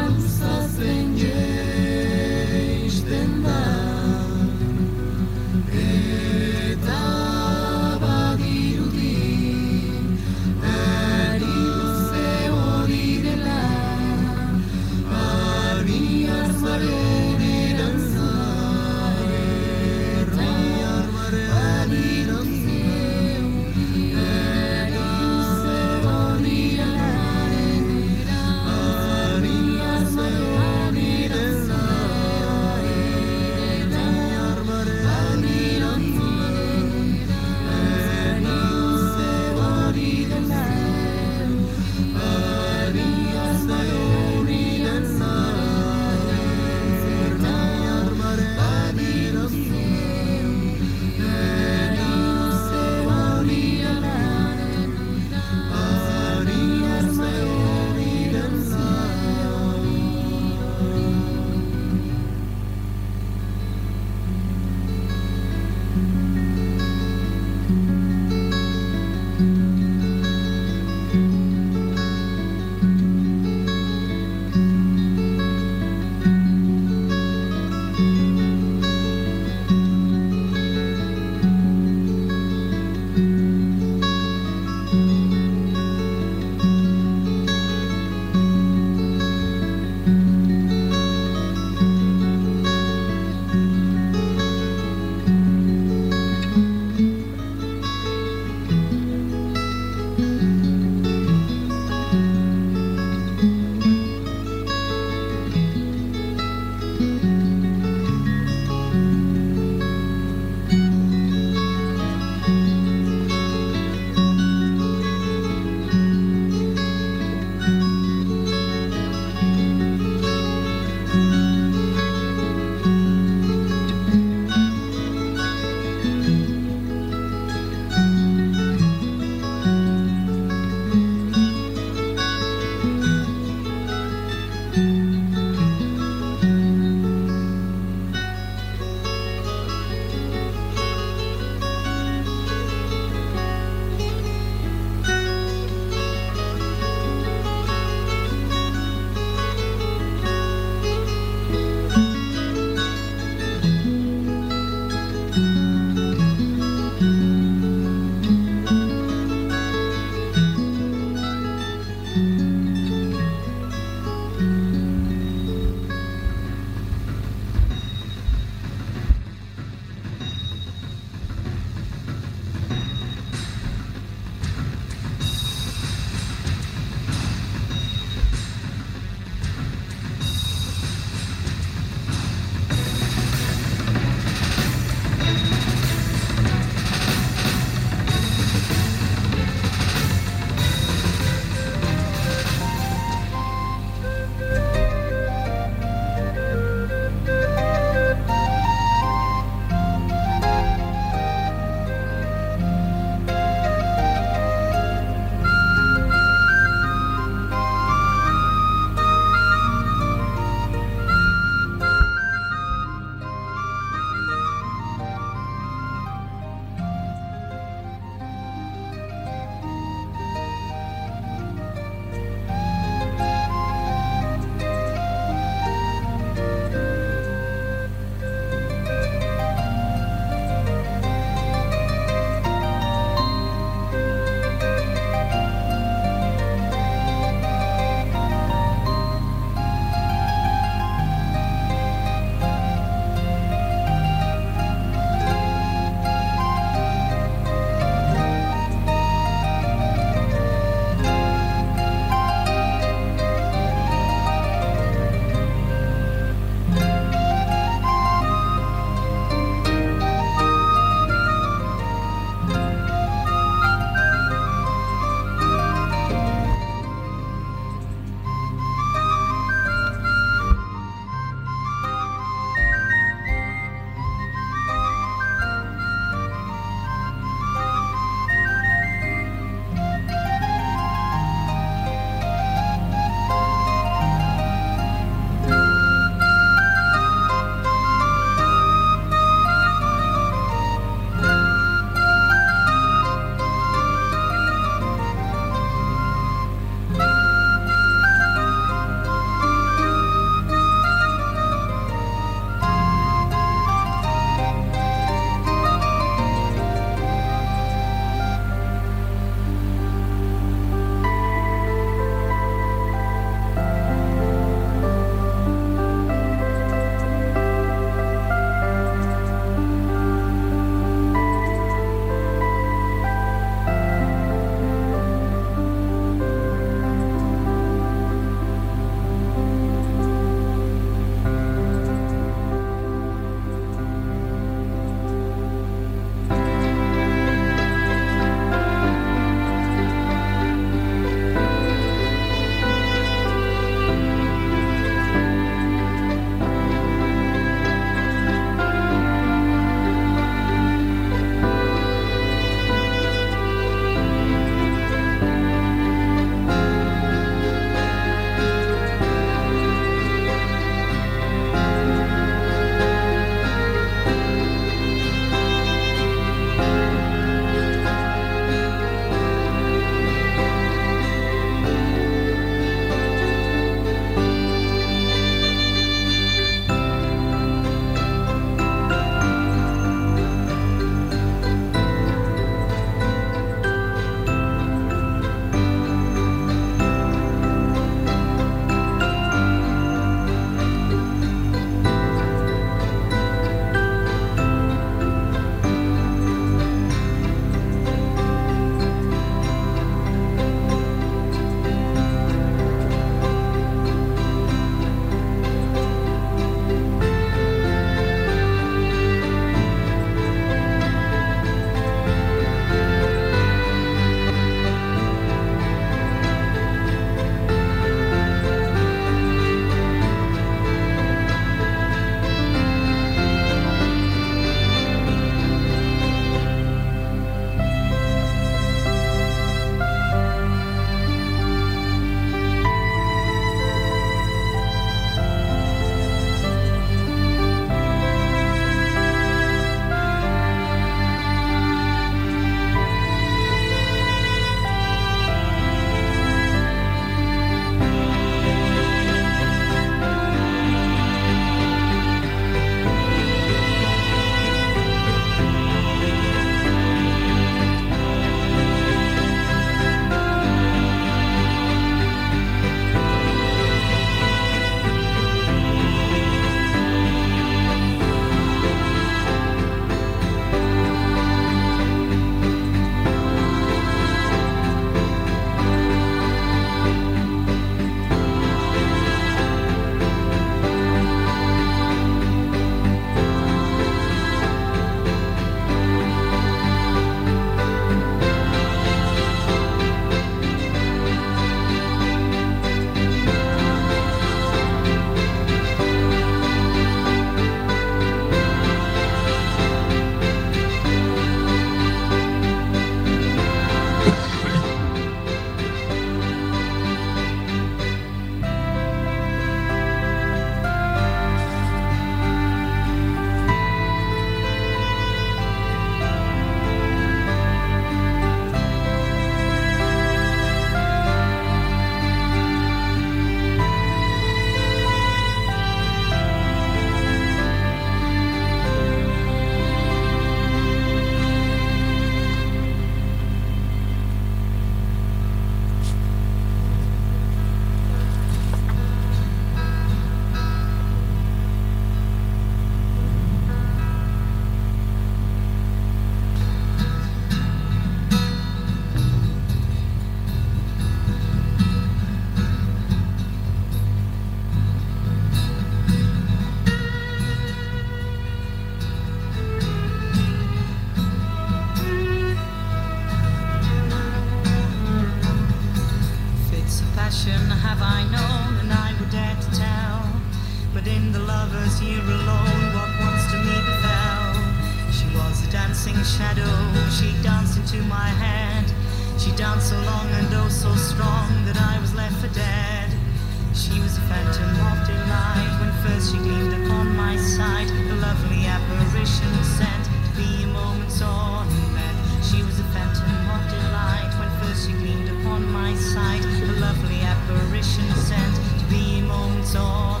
saw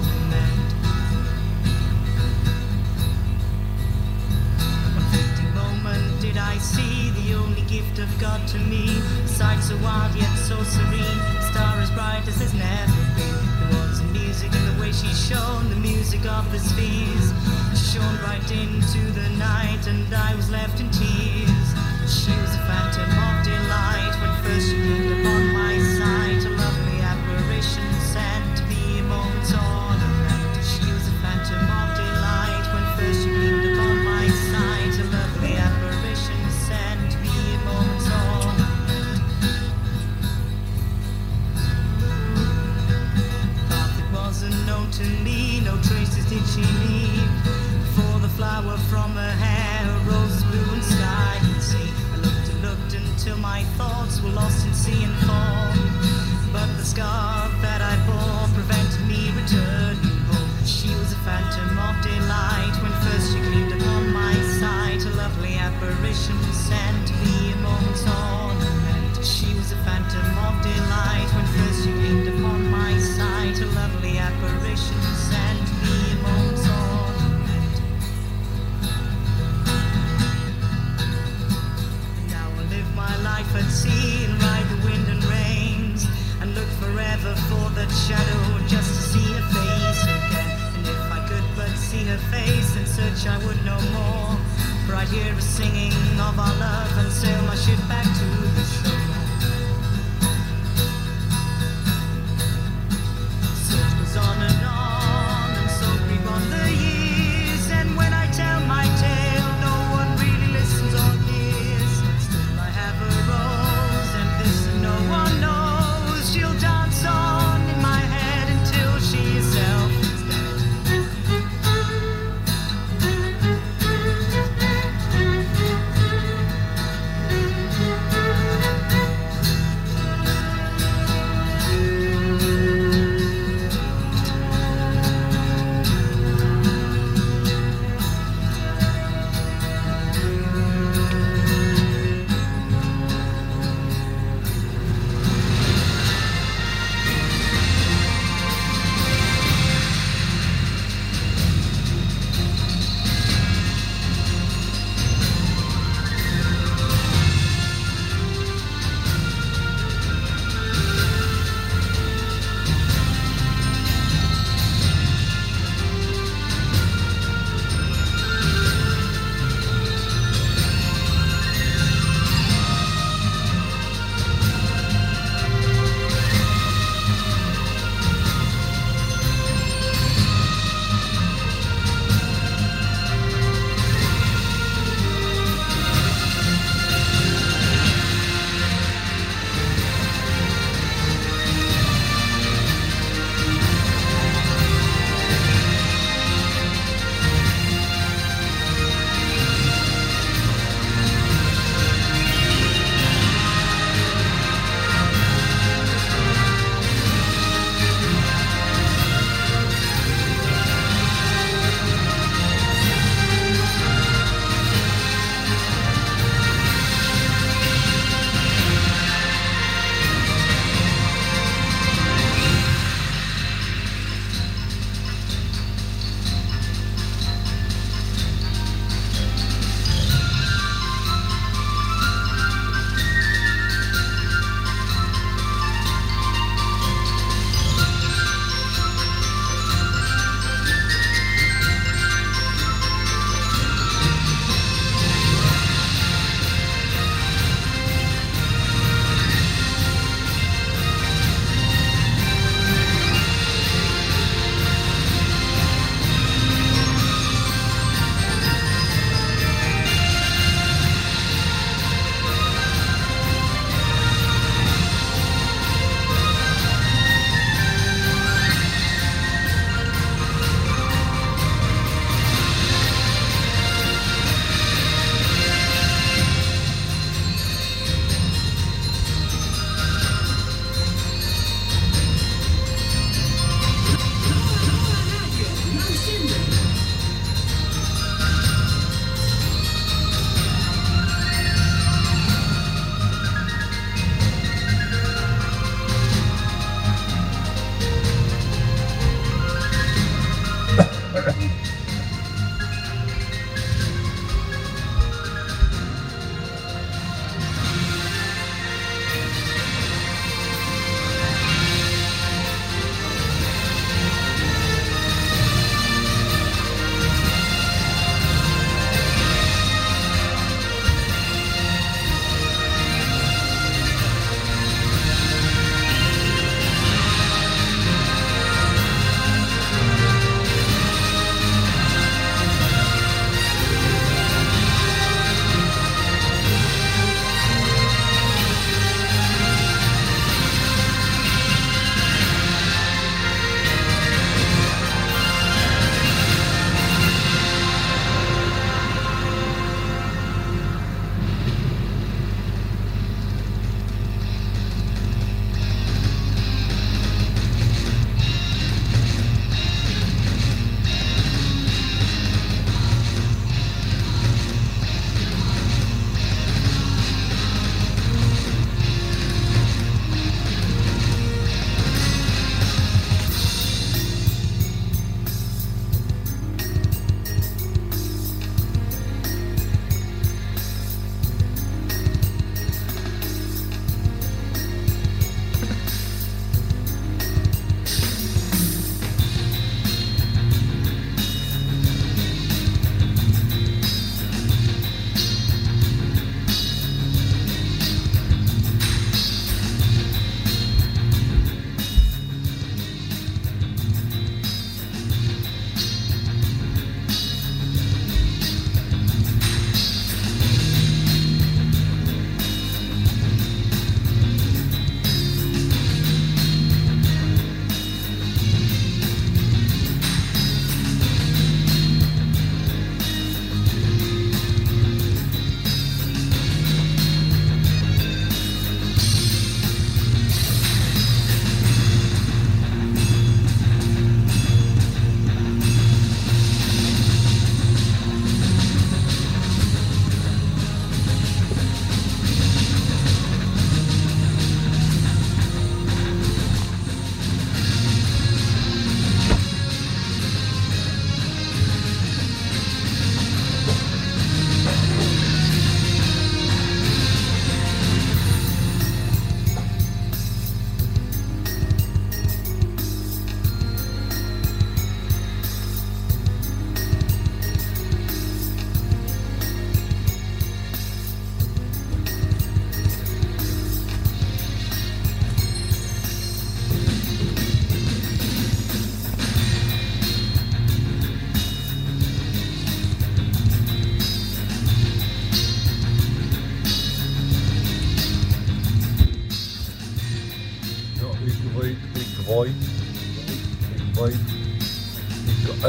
fleeting moment did I see? The only gift of God to me. Sight so wild yet so serene. Star as bright as it's never been. There was the music and the way she shone, the music of the spheres. Shone right into the night, and I was left in tears. She was a phantom.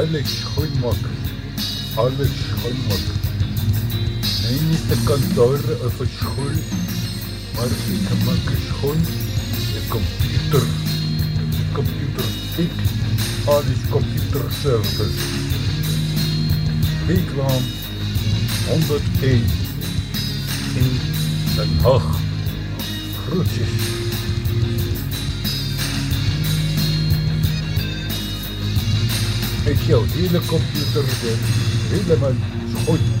Ik alles schoon maken. Nee, niet de kantoor of een school. Maar ik maak schoon de computer. De computer. Ik. Alles computer service. Kwam 101 in Den Haag. Groetjes. Jouw hele computer helemaal schoon. Ja,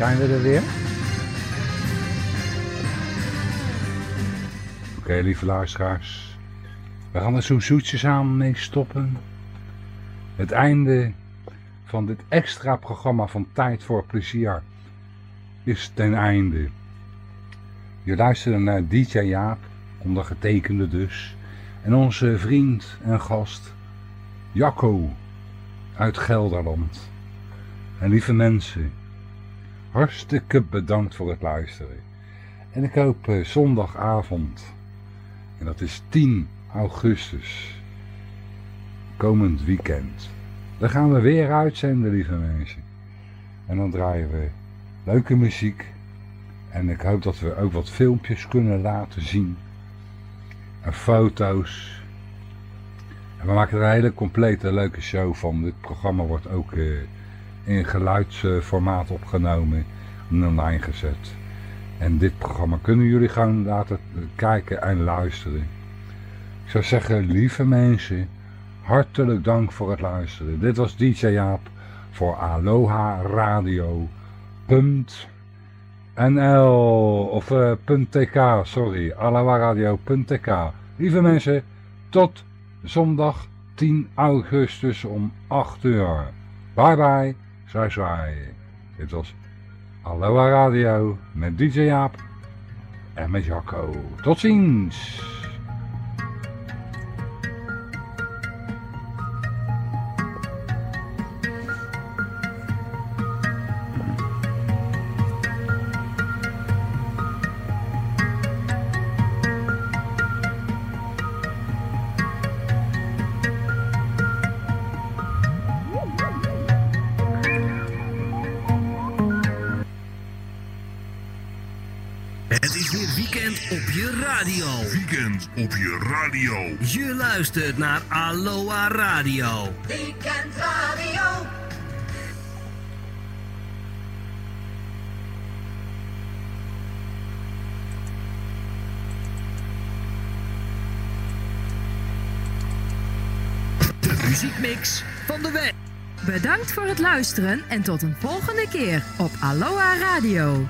Zijn we er weer? Oké, lieve luisteraars. We gaan er zo zoetjes aan mee stoppen. Het einde van dit extra programma van Tijd voor Plezier is ten einde. Je luisterde naar DJ Jaap, ondergetekende dus. En onze vriend en gast Jacco uit Gelderland. En lieve mensen, hartstikke bedankt voor het luisteren. En ik hoop eh, zondagavond, en dat is 10 augustus, komend weekend. Dan gaan we weer uitzenden, lieve mensen. En dan draaien we leuke muziek. En ik hoop dat we ook wat filmpjes kunnen laten zien. En foto's. En we maken er een hele complete leuke show van. Dit programma wordt ook eh, in geluidsformaat opgenomen en online gezet. En dit programma kunnen jullie gewoon laten kijken en luisteren. Ik zou zeggen, lieve mensen, hartelijk dank voor het luisteren. Dit was DJ Jaap voor Aloha Radio. NL of eh, .tk, sorry, alawaradio.tk. Lieve mensen, tot zondag 10 augustus om 8 uur. Bye bye, zwaai zwaai. Dit was Aloha Radio met DJ Jaap en met Jacco. Tot ziens! Luistert naar Aloha Radio. Weekend Radio. De muziekmix van de week. Bedankt voor het luisteren en tot een volgende keer op Aloha Radio.